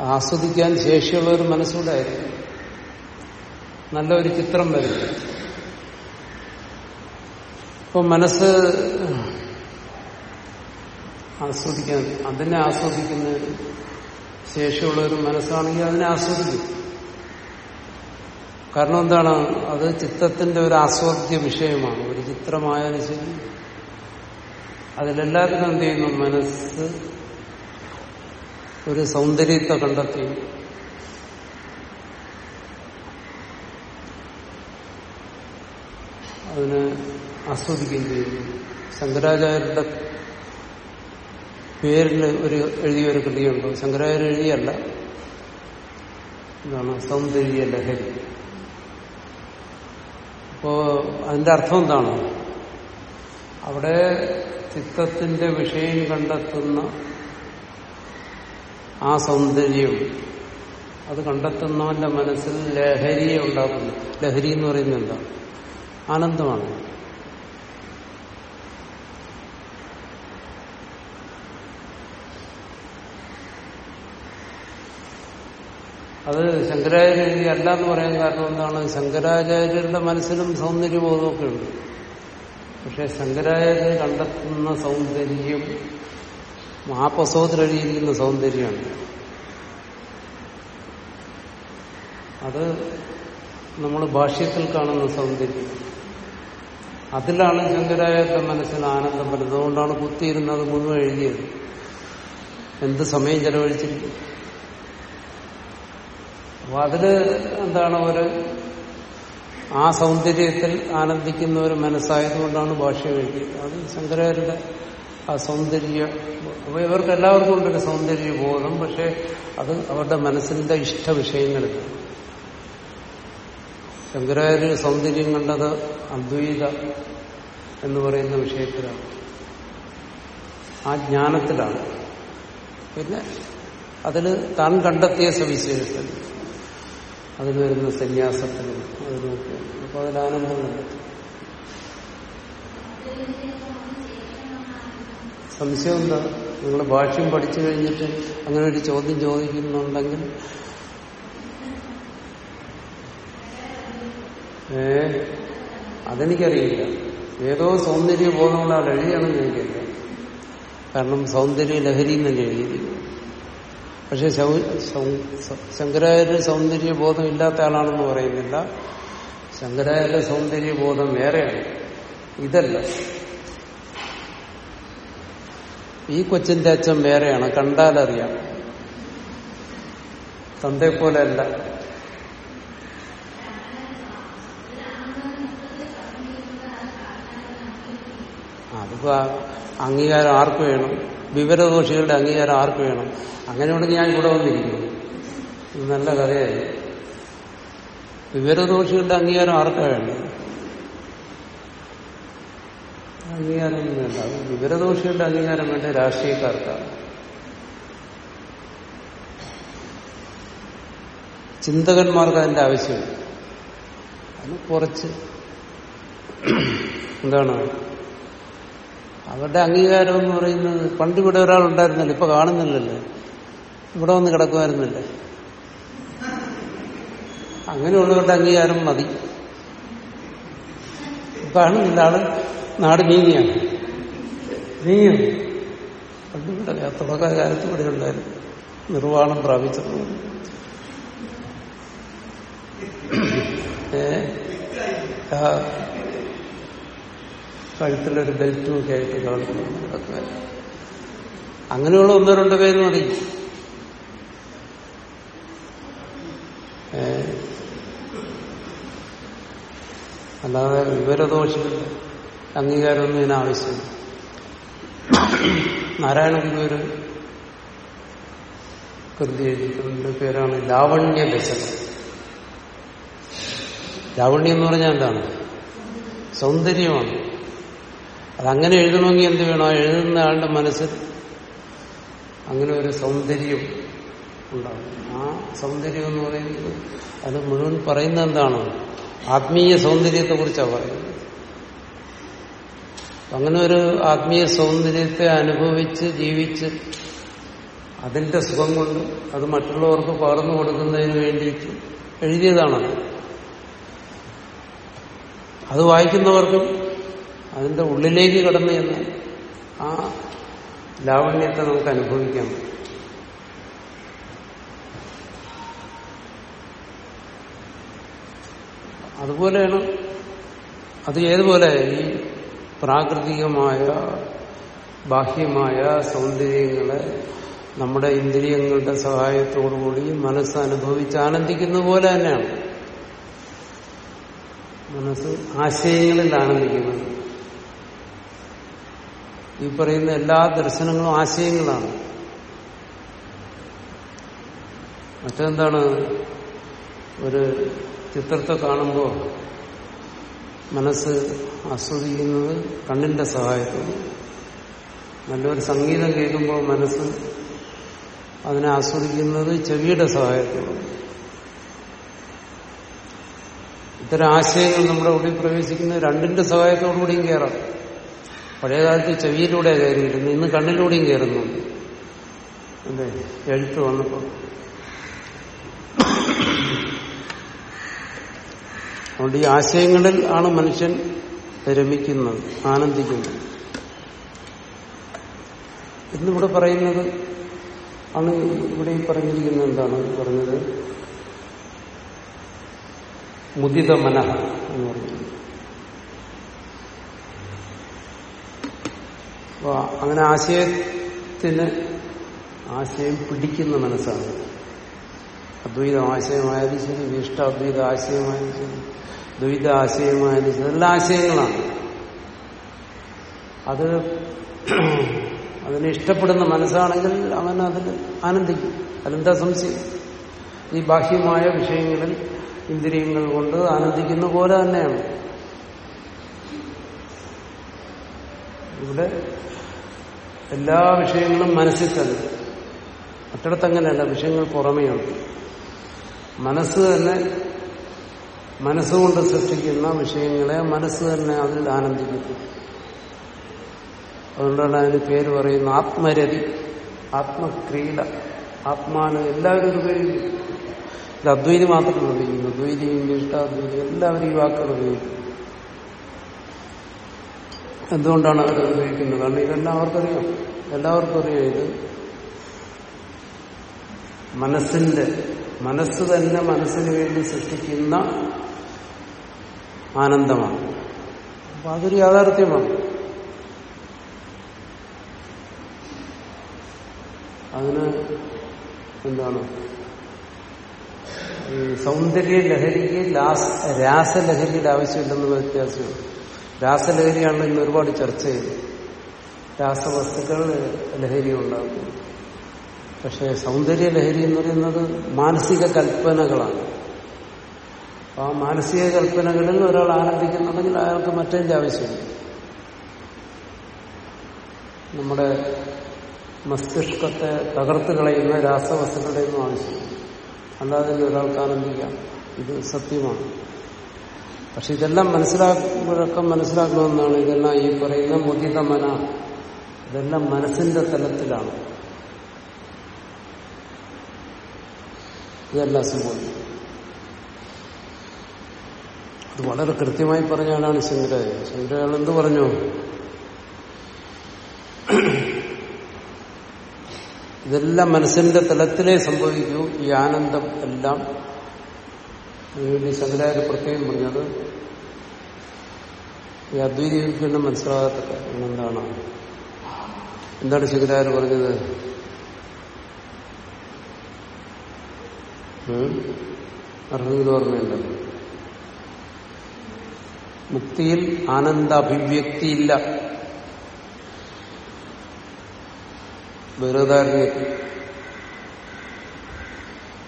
ആസ്വദിക്കാൻ ശേഷിയുള്ള ഒരു മനസ്സൂടെ ആയിരിക്കും. നല്ല ഒരു ചിത്രം വരും. ഇപ്പൊ മനസ്സ് ആസ്വദിക്കാൻ അതിനെ ആസ്വദിക്കുന്നതിന് ശേഷിയുള്ള ഒരു മനസ്സാണെങ്കിൽ അതിനെ ആസ്വദിക്കും. കാരണം എന്താണ്? അത് ചിത്തത്തിന്റെ ഒരു ആസ്വാദ്യ വിഷയമാണ്. ഒരു ചിത്രമായാലും ശരി. അതിലെല്ലാത്തിനും എന്ത് ചെയ്യുന്നു? മനസ്സ് ഒരു സൗന്ദര്യത്തെ കണ്ടെത്തി അതിനെ ആസ്വദിക്കുകയും ചെയ്യുന്നു. ശങ്കരാചാര്യരുടെ പേരിൽ ഒരു എഴുതിയ ഒരു കൃതിയുണ്ട്. ശങ്കരാചാര്യ എഴുതിയല്ല. എന്താണ് സൗന്ദര്യ ലഹരി. അപ്പോ അതിന്റെ അർത്ഥം എന്താണ്? അവിടെ ചിത്തത്തിന്റെ വിഷയം കണ്ടെത്തുന്ന ആ സൗന്ദര്യം അത് കണ്ടെത്തുന്നവന്റെ മനസ്സിൽ ലഹരിയെ ഉണ്ടാക്കുന്നു. ലഹരി എന്ന് പറയുന്നത് എന്താ? ആനന്ദമാണ്. അത് ശങ്കരാചാര്യ അല്ല എന്ന് പറയാൻ കാരണം എന്താണ്? ശങ്കരാചാര്യരുടെ മനസ്സിലും സൗന്ദര്യബോധമൊക്കെ ഉണ്ട്. പക്ഷെ ശങ്കരാചാര്യ കണ്ടെത്തുന്ന സൗന്ദര്യം മാപ്പസോതിലെഴുതിയിരിക്കുന്ന സൗന്ദര്യമാണ്. അത് നമ്മൾ ഭാഷ്യത്തിൽ കാണുന്ന സൗന്ദര്യം. അതിലാണ് ശങ്കരാചാര്യന്റെ മനസ്സിന് ആനന്ദം വരുന്നത്. അതുകൊണ്ടാണ് കുത്തിയിരുന്നത് മുഴുവൻ എഴുതിയത്. എന്ത് സമയം ചെലവഴിച്ചിരിക്കും? അപ്പൊ അതിൽ എന്താണ് ഒരു ആ സൗന്ദര്യത്തിൽ ആനന്ദിക്കുന്ന ഒരു മനസ്സായതുകൊണ്ടാണ് ഭാഷ എഴുതിയത്. അത് ശങ്കരാചാര്യരുടെ ആ സൗന്ദര്യ അപ്പൊ ഇവർക്ക് എല്ലാവർക്കും ഉണ്ടൊരു സൗന്ദര്യ ബോധം പക്ഷെ അത് അവരുടെ മനസ്സിന്റെ ഇഷ്ട വിഷയങ്ങളിൽ ശങ്കരാചാര്യ സൗന്ദര്യം കണ്ടത് അദ്വൈത എന്ന് പറയുന്ന വിഷയത്തിലാണ്. ആ ജ്ഞാനത്തിലാണ്. പിന്നെ അതിൽ താൻ കണ്ടെത്തിയ സവിശേഷത്തിൽ അതിൽ വരുന്ന സന്യാസത്തിനും അതിനൊക്കെ. അപ്പൊ അതിൽ ആനന്ദമുണ്ട്. സംശയം എന്താ? നിങ്ങൾ ഭാഷ്യം പഠിച്ചു കഴിഞ്ഞിട്ട് അങ്ങനെ ഒരു ചോദ്യം ചോദിക്കുന്നുണ്ടെങ്കിൽ? ഏ? അതെനിക്കറിയില്ല. ഏതോ സൗന്ദര്യ ബോധമുള്ള എഴുതിയാണെന്ന് എനിക്കറിയാം. കാരണം സൗന്ദര്യ ലഹരി എന്നല്ലേ എഴുതിയിരിക്കുന്നു പക്ഷെ ശങ്കരാചാര്യ സൗന്ദര്യ ബോധം ഇല്ലാത്ത ആളാണെന്ന് പറയുന്നില്ല. ശങ്കരാചാര്യ സൗന്ദര്യ ബോധം വേറെയാണ്. ഇതല്ല. ഈ കൊച്ചിന്റെ അച്ഛൻ വേറെയാണ്. കണ്ടാലറിയാം. പോലെ അല്ല അതിപ്പോ അംഗീകാരം ആർക്ക് വേണം? വിവരദോഷികളുടെ അംഗീകാരം ആർക്ക് വേണം? അങ്ങനെയുണ്ടെങ്കിൽ ഞാൻ ഇവിടെ വന്നിരിക്കുന്നു. നല്ല കഥയായി. വിവരദോഷികളുടെ അംഗീകാരം ആർക്കാ വേണ്ടത്? അംഗീകാരം വേണ്ട. അത് വിവരദോഷികളുടെ അംഗീകാരം വേണ്ട രാഷ്ട്രീയക്കാർക്കാണ് ചിന്തകന്മാർക്ക് അതിന്റെ ആവശ്യമില്ല. അതിന് കുറച്ച് എന്താണ് അവരുടെ അംഗീകാരം എന്ന് പറയുന്നത് പണ്ട് ഇവിടെ ഒരാളുണ്ടായിരുന്നല്ലോ ഇപ്പൊ കാണുന്നില്ലല്ലേ. ഇവിടെ വന്ന് കിടക്കുമായിരുന്നില്ലേ? അങ്ങനെയുള്ളവരുടെ അംഗീകാരം മതി. കാണുന്നില്ല ആൾ നാട് നീങ്ങിയാണ്. നീങ്ങിയാണ് പണ്ട് ഇവിടെ തുടക്കകാലത്ത് ഇവിടെ ഉണ്ടായിരുന്നു. നിർവാണം പ്രാപിച്ചിട്ടുണ്ട്. ഏ? കഴുത്തിലൊരു ബെൽറ്റും ഒക്കെ ആയിട്ട് കാണുന്നു അങ്ങനെയുള്ള ഒന്നോ രണ്ടോ പേരും അറിയും അല്ലാതെ വിവരദോഷമില്ല അംഗീകാരമൊന്നും ഇതിന് ആവശ്യമില്ല. നാരായണ ഗുരുവര് കൃതി എഴുതിയിട്ടുണ്ട്. പേരാണ് ലാവണ്യ ദശകം ലാവണ്യം എന്ന് പറഞ്ഞാൽ എന്താണ്? സൗന്ദര്യമാണ്. അതങ്ങനെ എഴുതണമെങ്കിൽ എന്ത് വേണം? എഴുതുന്ന ആളുടെ മനസ്സിൽ അങ്ങനെ ഒരു സൗന്ദര്യം ഉണ്ടാകും ആ സൗന്ദര്യം എന്ന് പറയുന്നത് അത് മുഴുവൻ പറയുന്നത് എന്താണ്? ആത്മീയ സൗന്ദര്യത്തെ കുറിച്ചാണ് പറയുന്നത്. അങ്ങനെ ഒരു ആത്മീയ സൗന്ദര്യത്തെ അനുഭവിച്ച് ജീവിച്ച് അതിന്റെ സുഖം കൊണ്ട് അത് മറ്റുള്ളവർക്ക് പകർന്നു കൊടുക്കുന്നതിന് വേണ്ടിയിട്ട് എഴുതിയതാണത്. അത് വായിക്കുന്നവർക്കും അതിന്റെ ഉള്ളിലേക്ക് കടന്നു ചെന്ന് ആ ലാവണ്യത്തെ നമുക്ക് അനുഭവിക്കാം. അതുപോലെയാണ് അത് ഏതുപോലെ? ഈ പ്രാകൃതികമായ ബാഹ്യമായ സൗന്ദര്യങ്ങളെ നമ്മുടെ ഇന്ദ്രിയങ്ങളുടെ സഹായത്തോടുകൂടി മനസ്സ് അനുഭവിച്ച് ആനന്ദിക്കുന്ന പോലെ തന്നെയാണ്. മനസ്സ് ആശയങ്ങളിൽ ആനന്ദിക്കുന്നത്. ഈ പറയുന്ന എല്ലാ ദർശനങ്ങളും ആശയങ്ങളാണ്. മറ്റെന്താണ്? ഒരു ചിത്രത്തെ കാണുമ്പോൾ മനസ്സ് ആസ്വദിക്കുന്നത് കണ്ണിന്റെ സഹായത്തോടെ. നല്ലൊരു സംഗീതം കേൾക്കുമ്പോൾ മനസ്സ് അതിനെ ആസ്വദിക്കുന്നത് ചെവിയുടെ സഹായത്തോടെ. ഇത്തരം ആശയങ്ങൾ നമ്മുടെ ഉള്ളിൽ പ്രവേശിക്കുന്നത് രണ്ടിന്റെ സഹായത്തോടുകൂടിയും കയറാം പഴയകാലത്ത് ചെവിയിലൂടെ കയറിയിരുന്നു. ഇന്ന് കണ്ണിലൂടെയും കയറുന്നുണ്ട് അല്ലേ എഴുത്ത് വന്നപ്പോൾ അതുകൊണ്ട് ഈ ആശയങ്ങളിൽ ആണ് മനുഷ്യൻ രമിക്കുന്നത് ആനന്ദിക്കുന്നത്. ഇന്നിവിടെ പറയുന്നത് ആണ് ഇവിടെ ഈ പറഞ്ഞിരിക്കുന്നത് എന്താണ്? പറഞ്ഞത് മുദിത മനഃ എന്ന് പറയുന്നത്. അപ്പൊ അങ്ങനെ ആശയത്തിന് ആശയം പിടിക്കുന്ന മനസ്സാണ്. അദ്വൈത ആശയമായാലും ശരി വിഷ്ടദ്വൈത ആശയമായാലും ശരി ദ്വൈത ആശയമായാലും ശരി എല്ലാ ആശയങ്ങളാണ്. അത് <clears throat> അതിനെ ഇഷ്ടപ്പെടുന്ന മനസ്സാണെങ്കിൽ അവൻ അതിൽ ആനന്ദിക്കും. അതെന്താ സംശയം? ഈ ബാഹ്യമായ വിഷയങ്ങളിൽ ഇന്ദ്രിയങ്ങൾ കൊണ്ട് ആനന്ദിക്കുന്ന പോലെ തന്നെയാണ്. ഇവിടെ എല്ലാ വിഷയങ്ങളും മനസ്സിൽ തന്നെ. മറ്റിടത്തങ്ങനെയല്ല വിഷയങ്ങൾ പുറമേയുണ്ട് മനസ്സ് തന്നെ മനസ്സുകൊണ്ട് സൃഷ്ടിക്കുന്ന വിഷയങ്ങളെ മനസ്സ് തന്നെ അതിൽ ആനന്ദിക്കുന്നു. അതുകൊണ്ടാണ് അതിന് പേര് പറയുന്ന ആത്മരതി ആത്മക്രീഡ ആത്മാന് എല്ലാവരും ഉപയോഗിക്കും ഇത് അദ്വൈതി മാത്രമല്ല ഉപയോഗിക്കുന്നു. ദ്വൈതിയും ഇഷ്ടാദ്വൈതി എല്ലാവരും ഈ വാക്കുകൾ ഉപയോഗിക്കും എന്തുകൊണ്ടാണ് അവർ ഉപയോഗിക്കുന്നത്? കാരണം ഇതെല്ലാം അവർക്കറിയാം എല്ലാവർക്കും അറിയാം ഇത്. മനസ്സിന്റെ മനസ്സ് തന്നെ മനസ്സിന് വേണ്ടി സൃഷ്ടിക്കുന്ന ആനന്ദമാണ്. അപ്പൊ അതൊരു യാഥാർത്ഥ്യമാണ്. അതിന് എന്താണ്? സൗന്ദര്യ ലഹരിക്ക് രാസലഹരിയുടെ ആവശ്യമില്ലെന്നുള്ള വ്യത്യാസമാണ് രാസലഹരിയാണ് ഇന്ന് ഒരുപാട് ചർച്ച ചെയ്തത്. രാസവസ്തുക്കൾ ലഹരി ഉണ്ടാക്കും. പക്ഷേ സൗന്ദര്യ ലഹരി എന്ന് പറയുന്നത് മാനസിക കൽപ്പനകളാണ്. അപ്പൊ ആ മാനസിക കൽപ്പനകളിൽ ഒരാൾ ആനന്ദിക്കുന്നുണ്ടെങ്കിൽ അയാൾക്ക് മറ്റേതിന്റെ ആവശ്യമില്ല. നമ്മുടെ മസ്തിഷ്കത്തെ തകർത്ത് കളയുന്ന രാസവസ്തുക്കളുടെ ഒന്നും ആവശ്യമില്ല. അല്ലാതെ ഒരാൾക്ക് ആനന്ദിക്കാം ഇത് സത്യമാണ്. പക്ഷെ ഇതെല്ലാം മനസ്സിലാക്കുമ്പോഴൊക്കെ മനസ്സിലാക്കണമെന്നാണ് ഇതെല്ലാം ഈ പറയുന്ന മുദിത മന ഇതെല്ലാം മനസ്സിന്റെ തലത്തിലാണ്. ഇതെല്ലാം സംഭവിക്കും. അത് വളരെ കൃത്യമായി പറഞ്ഞാലാണ് ശങ്കരാചാര്യ ശങ്കരാചാര്യ എന്ത് പറഞ്ഞു? ഇതെല്ലാം മനസ്സിന്റെ തലത്തിലേ സംഭവിക്കൂ. ഈ ആനന്ദം എല്ലാം അതിനുവേണ്ടി ശങ്കരാചാര്യ പ്രത്യേകം പറഞ്ഞത് ഈ അദ്വൈതീകരിക്കുന്ന മനസ്സിലാകാത്ത കാര്യം എന്താണ്? എന്താണ് ശങ്കരാചാര്യ പറഞ്ഞത്? ആർക്കെങ്കിലും ഓർമ്മയുണ്ട്? മുക്തിയിൽ ആനന്ദ അഭിവ്യക്തിയില്ല ബൃഹദാരണ്യത്തിൽ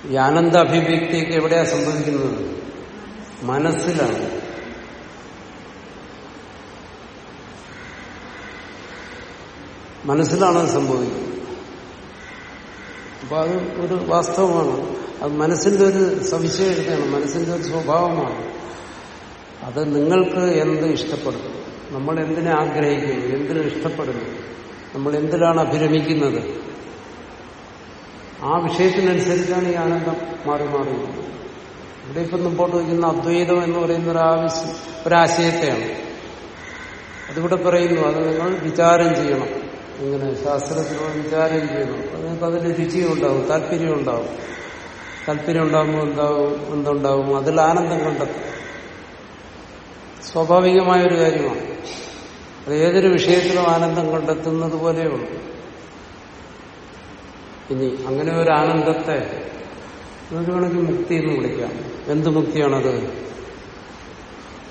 ഈ ആനന്ദ അഭിവ്യക്തിയൊക്കെ എവിടെയാ സംഭവിക്കുന്നത്? മനസ്സിലാണ്. മനസ്സിലാണ് അത് സംഭവിക്കുന്നത്. അപ്പൊ അത് ഒരു വാസ്തവമാണ്. അത് മനസ്സിന്റെ ഒരു സവിശേഷതയാണ് മനസ്സിന്റെ ഒരു സ്വഭാവമാണ്. അത് നിങ്ങൾക്ക് എന്ത് ഇഷ്ടപ്പെടുന്നു? നമ്മൾ എന്തിനെ ആഗ്രഹിക്കുന്നു? എന്തിനു ഇഷ്ടപ്പെടുന്നു? നമ്മൾ എന്തിനാണ് അഭിരമിക്കുന്നത്? ആ വിഷയത്തിനനുസരിച്ചാണ് ഈ ആനന്ദം മാറി മാറി. ഇവിടെ ഇപ്പം മുമ്പോട്ട് വയ്ക്കുന്ന അദ്വൈതം എന്ന് പറയുന്ന ഒരു ആവശ്യം ഒരാശയത്തെയാണ് അതിവിടെ പറയുന്നു അത് നിങ്ങൾ വിചാരം ചെയ്യണം. ഇങ്ങനെ ശാസ്ത്രത്തിലൂടെ വിചാരം ചെയ്യണം. നിങ്ങൾക്ക് അതിന് രുചിയും ഉണ്ടാവും താല്പര്യം ഉണ്ടാവും. താല്പര്യം ഉണ്ടാകുമ്പോൾ എന്താവും എന്തുണ്ടാവും? അതിൽ ആനന്ദം കണ്ടെത്തും. സ്വാഭാവികമായ ഒരു കാര്യമാണ്. അത് ഏതൊരു വിഷയത്തിലും ആനന്ദം കണ്ടെത്തുന്നത് പോലെയുള്ളൂ. ഇനി അങ്ങനെ ഒരു ആനന്ദത്തെ ഒരു മുക്തി എന്ന് വിളിക്കാം. എന്ത് മുക്തിയാണത്?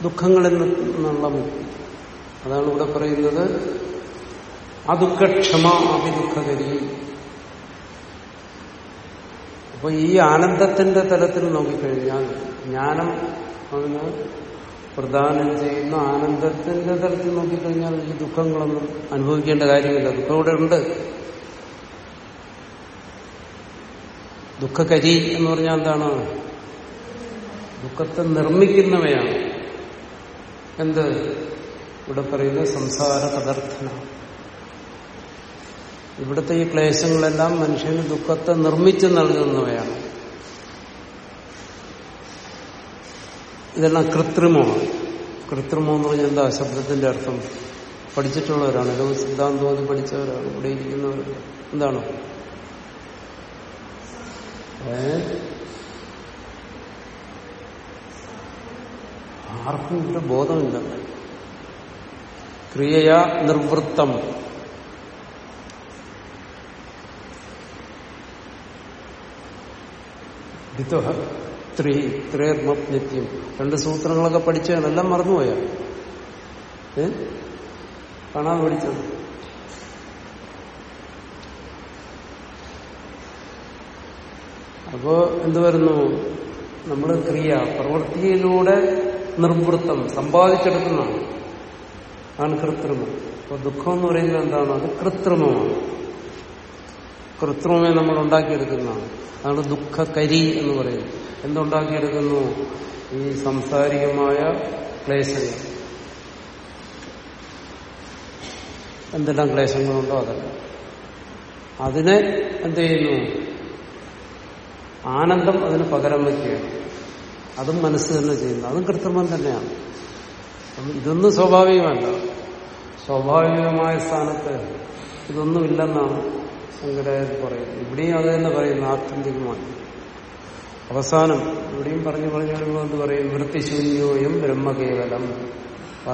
ദുഃഖങ്ങളിൽ നിന്നുള്ള മുക്തി. അതാണ് ഇവിടെ പറയുന്നത്. അതുക്കക്ഷമ അഭിദുഃഖകരി. അപ്പൊ ഈ ആനന്ദത്തിന്റെ തലത്തിൽ നോക്കിക്കഴിഞ്ഞാൽ ജ്ഞാനം അതിന് പ്രദാനം ചെയ്യുന്ന ആനന്ദത്തിന്റെ തലത്തിൽ നോക്കിക്കഴിഞ്ഞാൽ ഈ ദുഃഖങ്ങളൊന്നും അനുഭവിക്കേണ്ട കാര്യമില്ല. ദുഃഖം ഇവിടെ ഉണ്ട്. ദുഃഖകരി എന്ന് പറഞ്ഞാൽ എന്താണ്? ദുഃഖത്തെ നിർമ്മിക്കുന്നവയാണ്. എന്ത്? ഇവിടെ പറയുന്ന സംസാര പദർത്ഥന ഇവിടുത്തെ ഈ ക്ലേശങ്ങളെല്ലാം മനുഷ്യന് ദുഃഖത്തെ നിർമ്മിച്ച് നൽകുന്നവയാണ്. ഇതെല്ലാം കൃത്രിമമാണ്. കൃത്രിമം എന്ന് പറഞ്ഞാൽ എന്താ? ശബ്ദത്തിന്റെ അർത്ഥം. പഠിച്ചിട്ടുള്ളവരാണ്. ലോക സിദ്ധാന്തം പഠിച്ചവരാണ്. ഇവിടെ ഇരിക്കുന്നവരാണ്. എന്താണ്? ആർക്കും ഇവിടെ ബോധമില്ല. ക്രിയയാ നിർവൃത്തം. ഭിത്വഹ ത്രീ ത്രേർമജ്ഞത്യം രണ്ട് സൂത്രങ്ങളൊക്കെ പഠിച്ചതാണ് എല്ലാം മറന്നുപോയാ. കാണാതെ പഠിച്ചത് അപ്പോ എന്ത് വരുന്നു? നമ്മൾ ക്രിയ പ്രവൃത്തിയിലൂടെ നിർവൃത്തം സമ്പാദിച്ചെടുക്കുന്നതാണ്. അതാണ് കൃത്രിമം. അപ്പൊ ദുഃഖം എന്ന് പറയുന്നത് എന്താണ്? അത് കൃത്രിമമാണ്. കൃത്രിമമേ നമ്മൾ ഉണ്ടാക്കിയെടുക്കുന്നതാണ്. അതാണ് ദുഃഖകരി എന്ന് പറയുന്നത്. എന്തുണ്ടാക്കിയെടുക്കുന്നു? ഈ സംസാരികമായ ക്ലേശങ്ങൾ. എന്തെല്ലാം ക്ലേശങ്ങളുണ്ടോ അതല്ല. അതിനെ എന്ത് ചെയ്യുന്നു? ആനന്ദം അതിന് പകരം വയ്ക്കുകയാണ്. അതും മനസ്സ് തന്നെ ചെയ്യുന്നു. അതും കൃത്രിമം തന്നെയാണ്. ഇതൊന്നും സ്വാഭാവികമല്ല. സ്വാഭാവികമായ സ്ഥാനത്ത് ഇതൊന്നുമില്ലെന്നാണ് ശങ്കരാചാര്യ പറയുന്നത്. ഇവിടെയും അത് തന്നെ പറയുന്നു ആത്യന്തികമായി അവസാനം ഇവിടെയും പറഞ്ഞു പറഞ്ഞു വരുമ്പോൾ എന്ത് പറയും? വൃത്തിശൂന്യോയും ബ്രഹ്മകേവലം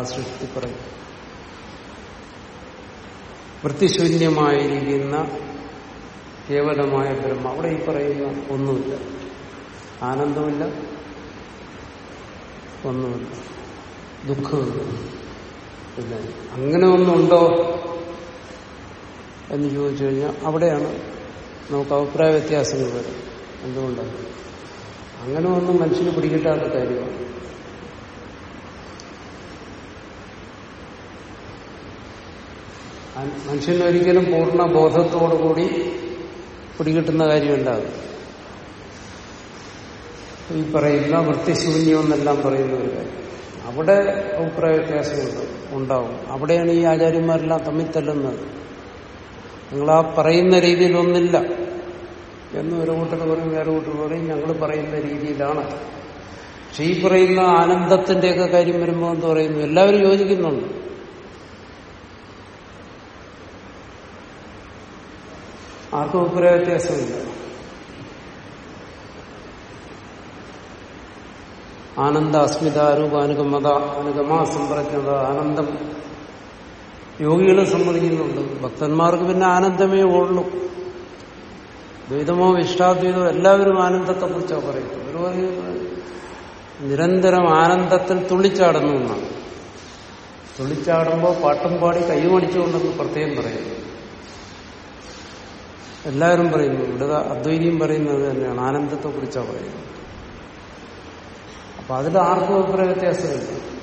സൃഷ്ടി പറയും. വൃത്തിശൂന്യമായിരിക്കുന്ന കേവലമായ ബ്രഹ്മ. അവിടെ ഈ പറയുന്ന ഒന്നുമില്ല. ആനന്ദമില്ല ഒന്നുമില്ല. ദുഃഖമില്ല പിന്നെ അങ്ങനെ ഒന്നുണ്ടോ എന്ന് ചോദിച്ചു കഴിഞ്ഞാൽ അവിടെയാണ് നമുക്ക് അഭിപ്രായ വ്യത്യാസങ്ങൾ വരും എന്തുകൊണ്ടാണ്? അങ്ങനെ ഒന്നും മനുഷ്യന് പിടികിട്ടാത്ത കാര്യമാണ്. മനുഷ്യനൊരിക്കലും പൂർണ ബോധത്തോടു കൂടി പിടികിട്ടുന്ന കാര്യം എന്താകും ഈ പറയുന്ന വൃത്തിശൂന്യം എന്നെല്ലാം പറയുന്ന ഒരു കാര്യം. അവിടെ അഭിപ്രായ വ്യത്യാസമുണ്ട് ഉണ്ടാവും. അവിടെയാണ് ഈ ആചാര്യന്മാരെല്ലാം തമ്മിൽ തല്ലുന്നത്. നിങ്ങൾ ആ പറയുന്ന രീതിയിലൊന്നില്ല. എന്ന് ഒരു കൂട്ടർ പറയും വേറെ കൂട്ടർ പറയും ഞങ്ങൾ പറയുന്ന രീതിയിലാണ്. പക്ഷെ ഈ പറയുന്ന ആനന്ദത്തിന്റെയൊക്കെ കാര്യം വരുമ്പോൾ എന്ന് പറയുന്നു? എല്ലാവരും യോജിക്കുന്നുണ്ട്. ആർക്കും അഭിപ്രായ വ്യത്യാസമില്ല. ആനന്ദ അസ്മിത രൂപ അനുഗമത അനുഗമ സമ്പ്രജ്ഞത ആനന്ദം. യോഗികളെ സമ്മതിക്കുന്നുണ്ട് ഭക്തന്മാർക്ക് പിന്നെ ആനന്ദമേ ഉള്ളൂ. ദ്വൈതമോ ഇഷ്ടാദ്വൈതമോ എല്ലാവരും ആനന്ദത്തെ കുറിച്ചാണ് പറയുന്നത്. ഒരു പറയുന്നത് നിരന്തരം ആനന്ദത്തിൽ തുള്ളിച്ചാടുന്നു എന്നാണ്. തുള്ളിച്ചാടുമ്പോൾ പാട്ടും പാടി കൈ കൈമടിച്ചുകൊണ്ടെന്ന് പ്രത്യേകം പറയുന്നു. എല്ലാവരും പറയുന്നു. ഇവിടെ അദ്വൈതിയും പറയുന്നത് തന്നെയാണ്. ആനന്ദത്തെ കുറിച്ചാണ് പറയുന്നത്. അപ്പൊ അതിൽ ആർക്കും അഭിപ്രായ വ്യത്യാസമില്ല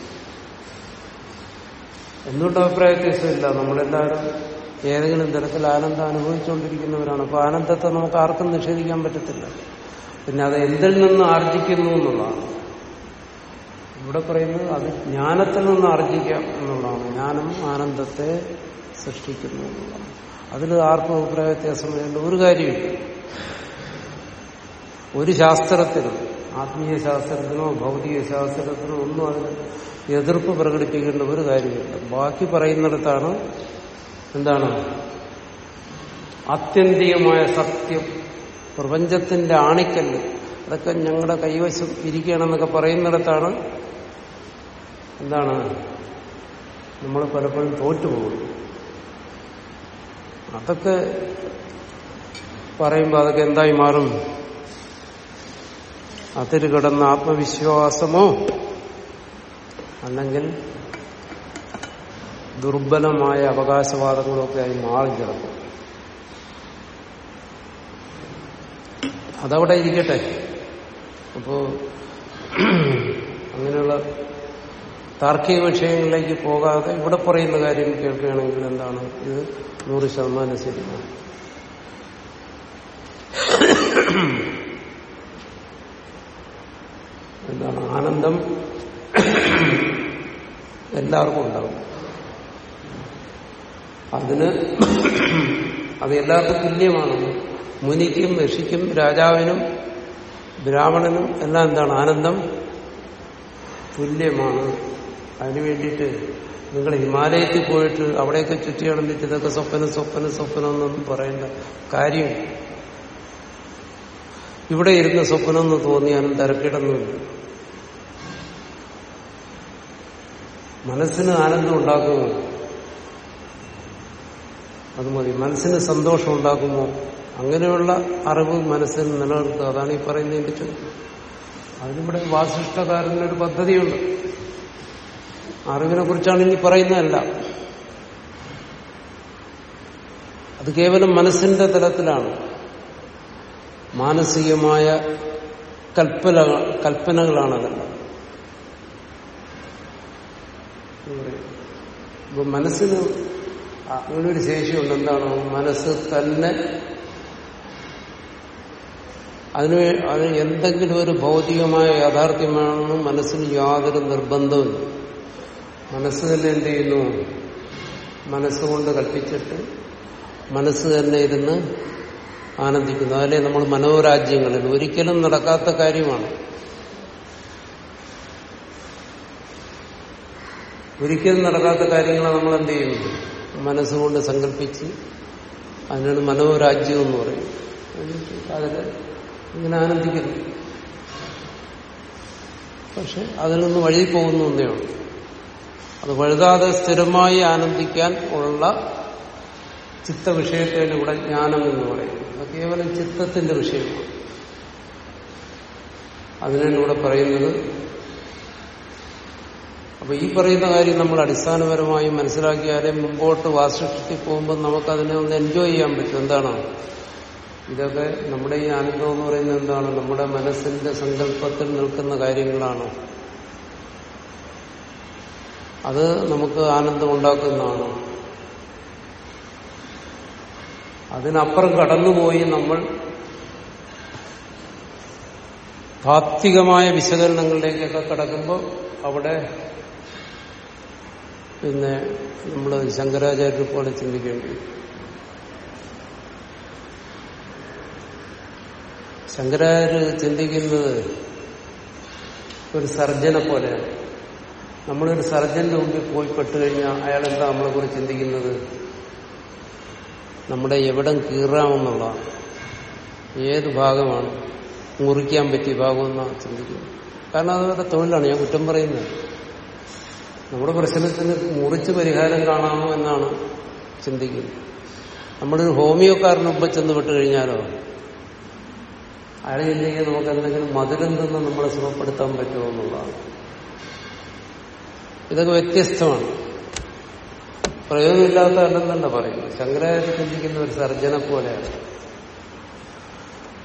എന്തുകൊണ്ട് അഭിപ്രായ വ്യത്യാസമില്ല നമ്മളെല്ലാവരും ഏതെങ്കിലും തരത്തിൽ ആനന്ദം അനുഭവിച്ചുകൊണ്ടിരിക്കുന്നവരാണ്. അപ്പൊ ആനന്ദത്തെ നമുക്ക് ആർക്കും നിഷേധിക്കാൻ പറ്റത്തില്ല. പിന്നെ അത് എന്തിൽ നിന്ന് ആർജിക്കുന്നു എന്നുള്ളതാണ്. ഇവിടെ പറയുന്നത് അത് ജ്ഞാനത്തിൽ നിന്ന് ആർജിക്കാം എന്നുള്ളതാണ്. ജ്ഞാനം ആനന്ദത്തെ സൃഷ്ടിക്കുന്നു എന്നുള്ളതാണ്. അതിൽ ആർക്കും അഭിപ്രായ വ്യത്യാസം വേണ്ട ഒരു കാര്യമില്ല. ഒരു ശാസ്ത്രത്തിനും ആത്മീയ ശാസ്ത്രത്തിനോ ഭൗതിക ശാസ്ത്രത്തിനോ ഒന്നും അതിന് എതിർപ്പ് പ്രകടിപ്പിക്കേണ്ട ഒരു കാര്യമില്ല. ബാക്കി പറയുന്നിടത്താണ് എന്താണ്? ആത്യന്തികമായ സത്യം. പ്രപഞ്ചത്തിന്റെ ആണിക്കല്ല്. അതൊക്കെ ഞങ്ങളുടെ കൈവശം ഇരിക്കുകയാണെന്നൊക്കെ പറയുന്നിടത്താണ് എന്താണ്? നമ്മൾ പലപ്പോഴും തോറ്റുപോകുന്നു അതൊക്കെ പറയുമ്പോൾ അതൊക്കെ എന്തായി മാറും? അതിൽ കിടന്ന ആത്മവിശ്വാസമോ? അല്ലെങ്കിൽ ദുർബലമായ അവകാശവാദങ്ങളൊക്കെ ആയി മാറി കിടക്കും. അതവിടെ ഇരിക്കട്ടെ. അപ്പോ <clears throat> അങ്ങനെയുള്ള താർക്കിക വിഷയങ്ങളിലേക്ക് പോകാതെ ഇവിടെ പറയുന്ന കാര്യം കേൾക്കുകയാണെങ്കിൽ എന്താണ്? ഇത് നൂറ് ശതമാനം ശരിയാണ്. എന്താണ്? ആനന്ദം എല്ലാവർക്കും ഉണ്ടാവും അതിന് അത് എല്ലാവർക്കും തുല്യമാണ്. മുനിക്കും ഋഷിക്കും രാജാവിനും ബ്രാഹ്മണനും എല്ലാം എന്താണ്? ആനന്ദം തുല്യമാണ്. അതിനു വേണ്ടിയിട്ട് നിങ്ങൾ ഹിമാലയത്തിൽ പോയിട്ട് അവിടെയൊക്കെ ചുറ്റി നടന്നിട്ട് ഇതൊക്കെ സ്വപ്നം സ്വപ്നം സ്വപ്നം എന്നൊന്നും പറയേണ്ട കാര്യം. ഇവിടെ ഇരുന്ന് സ്വപ്നം എന്ന് തോന്നിയാലും തിരക്കിടൊന്നുമില്ല. മനസ്സിന് ആനന്ദം ഉണ്ടാക്കുമോ? അത് മതി. മനസ്സിന് സന്തോഷം ഉണ്ടാക്കുമോ? അങ്ങനെയുള്ള അറിവ് മനസ്സിൽ നിലനിർത്തുക. അതാണ് ഈ പറയുന്നതിന്റെ ചോദ്യം. അതിനിവിടെ വാസിഷ്ടകാരനൊരു പദ്ധതിയുണ്ട്. അറിവിനെ കുറിച്ചാണ് ഇനി പറയുന്നതല്ല. അത് കേവലം മനസ്സിന്റെ തലത്തിലാണ്. മാനസികമായ കൽപ്പന കൽപ്പനകളാണതെല്ലാം ഇപ്പൊ മനസ്സിന് അങ്ങനൊരു ശേഷിയുണ്ട്. എന്താണോ? മനസ്സ് തന്നെ അതിന് അതിന് എന്തെങ്കിലും ഒരു ഭൗതികമായ യാഥാർത്ഥ്യമാണെന്ന് മനസ്സിന് യാതൊരു നിർബന്ധവും മനസ്സ് തന്നെ എന്ത് ചെയ്യുന്നു? മനസ്സുകൊണ്ട് കൽപ്പിച്ചിട്ട് മനസ്സ് തന്നെ ഇരുന്ന് ആനന്ദിക്കുന്നു. അതിലെ നമ്മൾ മനോരാജ്യങ്ങളിൽ ഒരിക്കലും നടക്കാത്ത കാര്യമാണ്. ഒരിക്കലും നടക്കാത്ത കാര്യങ്ങളെ നമ്മൾ എന്ത് ചെയ്യുന്നു മനസ്സുകൊണ്ട് സങ്കല്പിച്ച് അതിനാണ് മനോരാജ്യം എന്ന് പറയും. അതിൽ ഇങ്ങനെ ആനന്ദിക്കുന്നു. പക്ഷെ അതിൽ നിന്ന് വഴി പോകുന്നു എന്നേ ഉള്ളൂ. അത് വഴുതാതെ സ്ഥിരമായി ആനന്ദിക്കാൻ ഉള്ള ചിത്തവിഷയത്തെയാണ് ഇവിടെ ജ്ഞാനം എന്ന് പറയുന്നത് കേവലം ചിത്തത്തിന്റെ വിഷയമാണ്. അതിനാണ് ഇവിടെ പറയുന്നത് അപ്പൊ ഈ പറയുന്ന കാര്യം നമ്മൾ അടിസ്ഥാനപരമായി മനസ്സിലാക്കിയാലേ മുമ്പോട്ട് വാസിഷ്ഠത്തിൽ പോകുമ്പോൾ നമുക്കതിനെ ഒന്ന് എൻജോയ് ചെയ്യാൻ പറ്റും. എന്താണ്? ഇതൊക്കെ നമ്മുടെ ഈ ആനന്ദം എന്ന് പറയുന്നത് എന്താണ്? നമ്മുടെ മനസ്സിന്റെ സങ്കല്പത്തിൽ നിൽക്കുന്ന കാര്യങ്ങളാണ്. അത് നമുക്ക് ആനന്ദം ഉണ്ടാക്കുന്നതാണ് അതിനപ്പുറം കടന്നുപോയി നമ്മൾ താത്വികമായ വിശകലനങ്ങളിലേക്കൊക്കെ കടക്കുമ്പോൾ അവിടെ പിന്നെ നമ്മൾ ശങ്കരാചാര്യരെ പോലെ ചിന്തിക്കേണ്ടി. ശങ്കരാചാര്യ ചിന്തിക്കുന്നത് ഒരു സർജനെ പോലെയാണ് നമ്മളൊരു സർജന്റെ മുമ്പിൽ പോയി പെട്ടുകഴിഞ്ഞാൽ അയാൾ എന്താ നമ്മളെ കുറിച്ച് ചിന്തിക്കുന്നത്? നമ്മുടെ എവിടം കീറാമെന്നുള്ളതാണ്. ഏത് ഭാഗമാണ്? മുറിക്കാൻ പറ്റിയ ഭാഗമെന്നാണ് ചിന്തിക്കുന്നത്. കാരണം അതവരുടെ തൊഴിലാണ്. ഞാൻ കുറ്റം പറയുന്നത്. നമ്മുടെ പ്രശ്നത്തിന് മുറിച്ച് പരിഹാരം കാണാമോ എന്നാണ് ചിന്തിക്കുന്നത്. നമ്മളൊരു ഹോമിയോക്കാരന് മുമ്പ് ചെന്ന് വിട്ട് കഴിഞ്ഞാലോ? അയാൾ ചിന്തിക്കുക നമുക്ക് എന്തെങ്കിലും മധുരം തന്നെ നമ്മളെ സുഖപ്പെടുത്താൻ പറ്റുമോ എന്നുള്ളതാണ്. ഇതൊക്കെ വ്യത്യസ്തമാണ്. പ്രയോജനമില്ലാത്ത അല്ലെന്നല്ല പറയുന്നത്. ശങ്കരാചാര്യ ചിന്തിക്കുന്ന ഒരു സർജന പോലെയാണ്.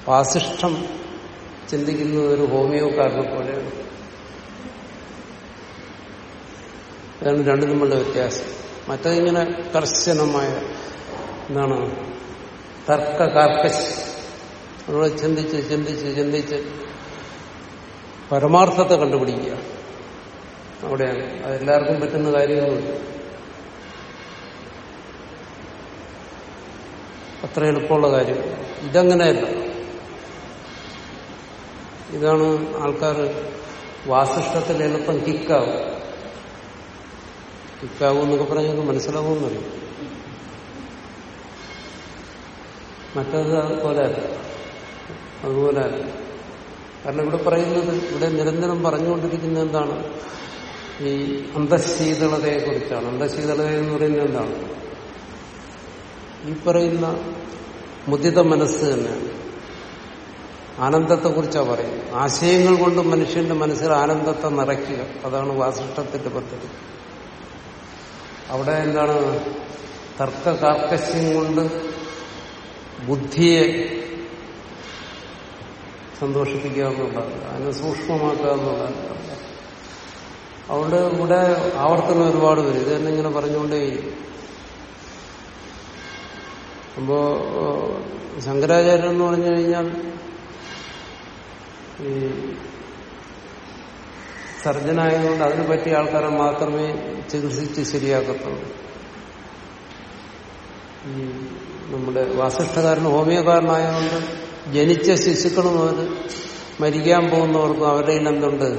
വാസിഷ്ഠം ചിന്തിക്കുന്ന ഒരു ഹോമിയോക്കാരനെ പോലെയാണ്. ഇതാണ് രണ്ടു തമ്മിലുള്ള വ്യത്യാസം. മറ്റതിങ്ങനെ കർശനമായ എന്താണ്? തർക്ക കാർക്കശ് നമ്മൾ ചിന്തിച്ച് ചിന്തിച്ച് ചിന്തിച്ച് പരമാർത്ഥത്തെ കണ്ടുപിടിക്കുക. അവിടെയാണ്. അതെല്ലാവർക്കും പറ്റുന്ന കാര്യങ്ങളുണ്ട് അത്ര എളുപ്പമുള്ള കാര്യം. ഇതങ്ങനെയല്ല. ഇതാണ് ആൾക്കാർ വാസിഷ്ടത്തിൽ എളുപ്പം കിക്കാവും കിക്കാവും എന്നൊക്കെ പറഞ്ഞാൽ മനസ്സിലാവുമെന്നറിയും മറ്റത് പോലെ അതുപോലെ കാരണം ഇവിടെ പറയുന്നത് ഇവിടെ നിരന്തരം പറഞ്ഞുകൊണ്ടിരിക്കുന്ന എന്താണ്? ഈ അന്തശീതളതയെ കുറിച്ചാണ് അന്തശീതളത എന്ന് പറയുന്നത് എന്താണ്? ഈ പറയുന്ന മുദിത മനസ്സ് തന്നെയാണ്. ആനന്ദത്തെക്കുറിച്ചാണ് പറയുന്നത്. ആശയങ്ങൾ കൊണ്ട് മനുഷ്യന്റെ മനസ്സിൽ ആനന്ദത്തെ നിറയ്ക്കുക. അതാണ് വാസിഷ്ടത്തിന്റെ പദ്ധതി. അവിടെ എന്താണ്? തർക്ക കാർക്കശ്യം കൊണ്ട് ബുദ്ധിയെ സന്തോഷിപ്പിക്കുക എന്നുള്ളതാണ്. അതിനെ സൂക്ഷ്മമാക്കുക എന്നുള്ളതാണ്. അതുകൊണ്ട് ഇവിടെ ആവർത്തനം ഒരുപാട് പേര് ഇത് തന്നെ ഇങ്ങനെ പറഞ്ഞുകൊണ്ടേ അപ്പോ ശങ്കരാചാര്യൻ എന്ന് പറഞ്ഞു കഴിഞ്ഞാൽ ഈ സർജനായതുകൊണ്ട് അതിന് പറ്റിയ ആൾക്കാരെ മാത്രമേ ചികിത്സിച്ച് ശരിയാക്കത്തുള്ളൂ. ഈ നമ്മുടെ വാസിഷ്ഠകാരൻ ഹോമിയോകാരനായതുകൊണ്ട് ജനിച്ച ശിശുക്കൾ മുതൽ മരിക്കാൻ പോകുന്നവർക്കും അവരുടെ ഇനം എന്തുണ്ട്?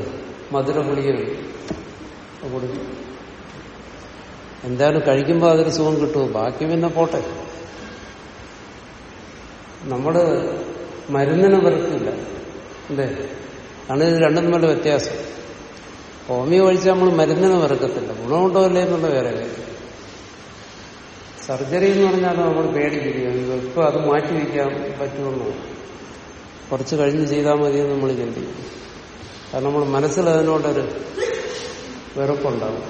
മധുരഗുളികകൾ കൊടുക്കും എന്തായാലും കഴിക്കുമ്പോൾ അതൊരു സുഖം കിട്ടുമോ ബാക്കി പിന്നെ പോട്ടെ. നമ്മൾ മരുന്നിനെ വെറുക്കില്ല അല്ലേ? ആണ് ഇത് രണ്ടും തമ്മിലുള്ള വ്യത്യാസം. ഹോമിയോ കഴിച്ചാൽ നമ്മൾ മരുന്നിനെ വെറുക്കത്തില്ല. ഗുണമുണ്ടോ അല്ലേ എന്നുള്ള വേറെ സർജറി എന്ന് പറഞ്ഞാൽ നമ്മൾ പേടിക്കുകയാണ് ഇപ്പൊ അത് മാറ്റി വയ്ക്കാൻ പറ്റുമെന്നോ? കുറച്ച് കഴിഞ്ഞ് ചെയ്താൽ മതിയെന്ന് നമ്മൾ ചിന്തിക്കും. കാരണം നമ്മൾ മനസ്സിൽ അതിനോടൊരു വെറുപ്പുണ്ടാവും.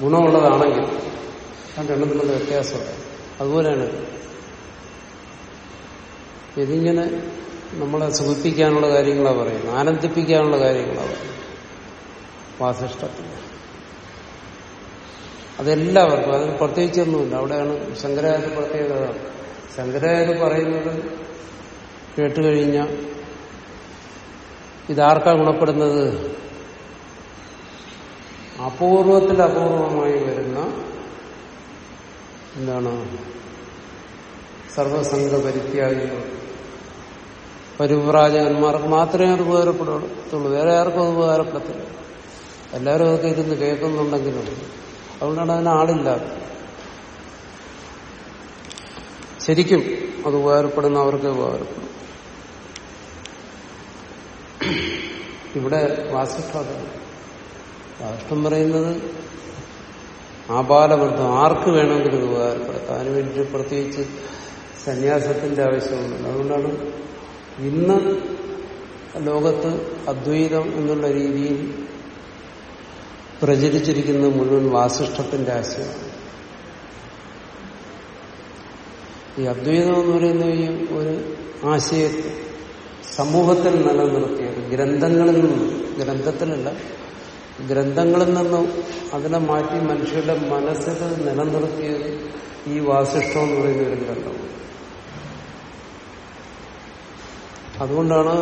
ഗുണമുള്ളതാണെങ്കിൽ രണ്ടെണ്ണം വ്യത്യാസമുണ്ട് അതുപോലെയാണ് ഇതിങ്ങനെ നമ്മളെ സുഖിപ്പിക്കാനുള്ള കാര്യങ്ങളാണ് പറയുന്നത്. ആനന്ദിപ്പിക്കാനുള്ള കാര്യങ്ങളാണ് വാസിഷ്ടത്തിൽ അതെല്ലാവർക്കും അതിന് പ്രത്യേകിച്ചൊന്നുമില്ല. അവിടെയാണ് ശങ്കരാചാര്യ പ്രത്യേകത. ശങ്കരാചാര്യ പറയുന്നത് കേട്ടുകഴിഞ്ഞാൽ ഇതാർക്കാ ഗുണപ്പെടുന്നത്? അപൂർവത്തിൽ അപൂർവമായി വരുന്ന എന്താണ്? സർവസംഘ പരിത്യാഗികൾ പരിവ്രാജകന്മാർക്ക് മാത്രമേ അത് ഉപകാരപ്പെടുത്തുള്ളൂ വേറെ ആർക്കും അത് ഉപകാരപ്പെടത്തില്ല. എല്ലാവരും അതൊക്കെ ഇരുന്ന് കേൾക്കുന്നുണ്ടെങ്കിലും അതുകൊണ്ടാണ് അതിന് ആളില്ലാത്തത് ശരിക്കും അത് ഉപകാരപ്പെടുന്ന അവർക്ക് ഉപകാരപ്പെടും. ഇവിടെ വാസിഷ്ഠം വാസിഷ്ഠം പറയുന്നത് ആപാലവൃദ്ധം ആർക്ക് വേണമെങ്കിലും ഉപകാരപ്പെടുത്താം അതിനു വേണ്ടി പ്രത്യേകിച്ച് സന്യാസത്തിന്റെ ആവശ്യമുണ്ട്. അതുകൊണ്ടാണ് ഇന്ന് ലോകത്ത് അദ്വൈതം എന്നുള്ള രീതിയിൽ പ്രചരിച്ചിരിക്കുന്നത് മുഴുവൻ വാസിഷ്ഠത്തിന്റെ ആശയമാണ്. ഈ അദ്വൈതം എന്ന് പറയുന്ന ഈ ഒരു ആശയത്തെ സമൂഹത്തിൽ നിലനിർത്തിയത് ഗ്രന്ഥങ്ങളിൽ നിന്ന് ഗ്രന്ഥത്തിലല്ല ഗ്രന്ഥങ്ങളിൽ നിന്നും അതിനെ മാറ്റി മനുഷ്യരുടെ മനസ്സിൽ നിലനിർത്തിയത് ഈ വാസിഷ്ടം എന്ന് പറയുന്ന ഒരു ഗ്രന്ഥം. അതുകൊണ്ടാണ്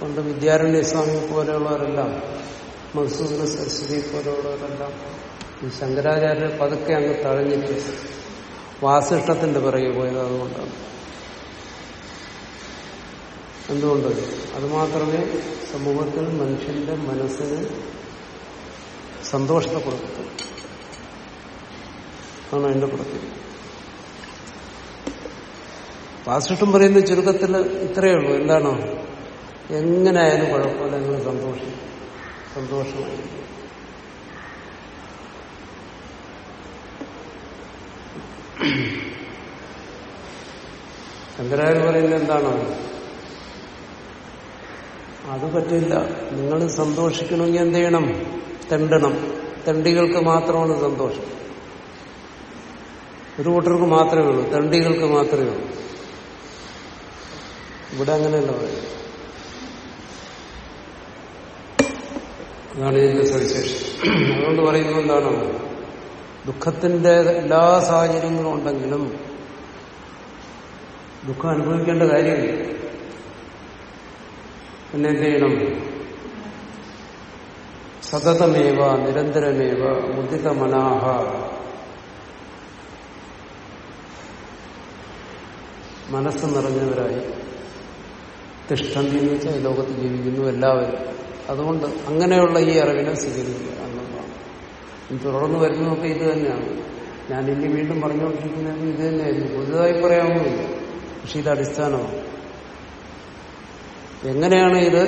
പണ്ട് വിദ്യാരണ്യ സ്വാമി പോലെയുള്ളവരെല്ലാം മധുസൂദന സരസ്വതി പോലെയുള്ളവരെല്ലാം ഈ ശങ്കരാചാര്യർ പതുക്കെ അങ്ങ് തഴഞ്ഞിട്ട് വാസിഷ്ടത്തിന്റെ പിറകെ പോയത് അതുകൊണ്ടാണ്. എന്തുകൊണ്ട്? അതുമാത്രമേ സമൂഹത്തിൽ മനുഷ്യന്റെ മനസ്സിന് സന്തോഷത്തെ കൊടുക്കത്തുള്ളൂ. ആണ് അതിന്റെ പ്രത്യേകത. വാസിഷ്ടം പറയുന്ന ചുരുക്കത്തിൽ ഇത്രയേ ഉള്ളൂ. എന്താണോ? എങ്ങനെയായാലും കുഴപ്പമില്ല. നിങ്ങൾ സന്തോഷം സന്തോഷമായി ശങ്കരാചാര്യ പറയുന്നത് എന്താണ്? അത് പറ്റില്ല. നിങ്ങൾ സന്തോഷിക്കണമെങ്കിൽ എന്ത് ചെയ്യണം? തെണ്ടണം. തെണ്ടികൾക്ക് മാത്രമാണ് സന്തോഷം. ഒരു കൂട്ടർക്ക് മാത്രമേ ഉള്ളൂ. തെണ്ടികൾക്ക് മാത്രമേ ഉള്ളൂ. ഇവിടെ അങ്ങനെയല്ല പറയുന്നത്. അതാണ് ഇതിന്റെ സവിശേഷം അതുകൊണ്ട് പറയുന്നത് എന്താണ്? ദുഃഖത്തിന്റെ എല്ലാ സാഹചര്യങ്ങളും ഉണ്ടെങ്കിലും ദുഃഖം അനുഭവിക്കേണ്ട കാര്യമില്ല. പിന്നെ എന്ത് ചെയ്യണം സതതമേവ നിരന്തരമേവ മുദിത മനാഹ മനസ്സ് നിറഞ്ഞവരായി തിഷ്ടന്തി എന്ന് വെച്ചാൽ ഈ ലോകത്ത് ജീവിക്കുന്നു എല്ലാവരും. അതുകൊണ്ട് അങ്ങനെയുള്ള ഈ അറിവിനെ സ്വീകരിക്കുക എന്നുള്ളതാണ്. തുടർന്ന് വരുന്നതൊക്കെ ഇത് തന്നെയാണ്. ഞാൻ ഇനി വീണ്ടും പറഞ്ഞുകൊണ്ടിരിക്കുന്നത് ഇത് തന്നെയായിരുന്നു. പുതുതായി പറയാവുന്നില്ല പക്ഷെ ഇത് അടിസ്ഥാനമാണ്. എങ്ങനെയാണ് ഇത്?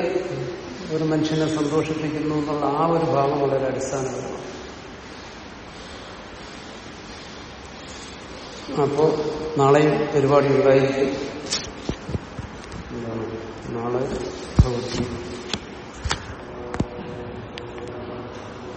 ഒരു മനുഷ്യനെ സന്തോഷിപ്പിക്കുന്നു എന്നുള്ള ആ ഒരു ഭാഗം വളരെ അടിസ്ഥാനമാണ് അപ്പോ നാളെയും പരിപാടി ഉണ്ടായിരിക്കും. നാളെ ഭഗവത്ഗീത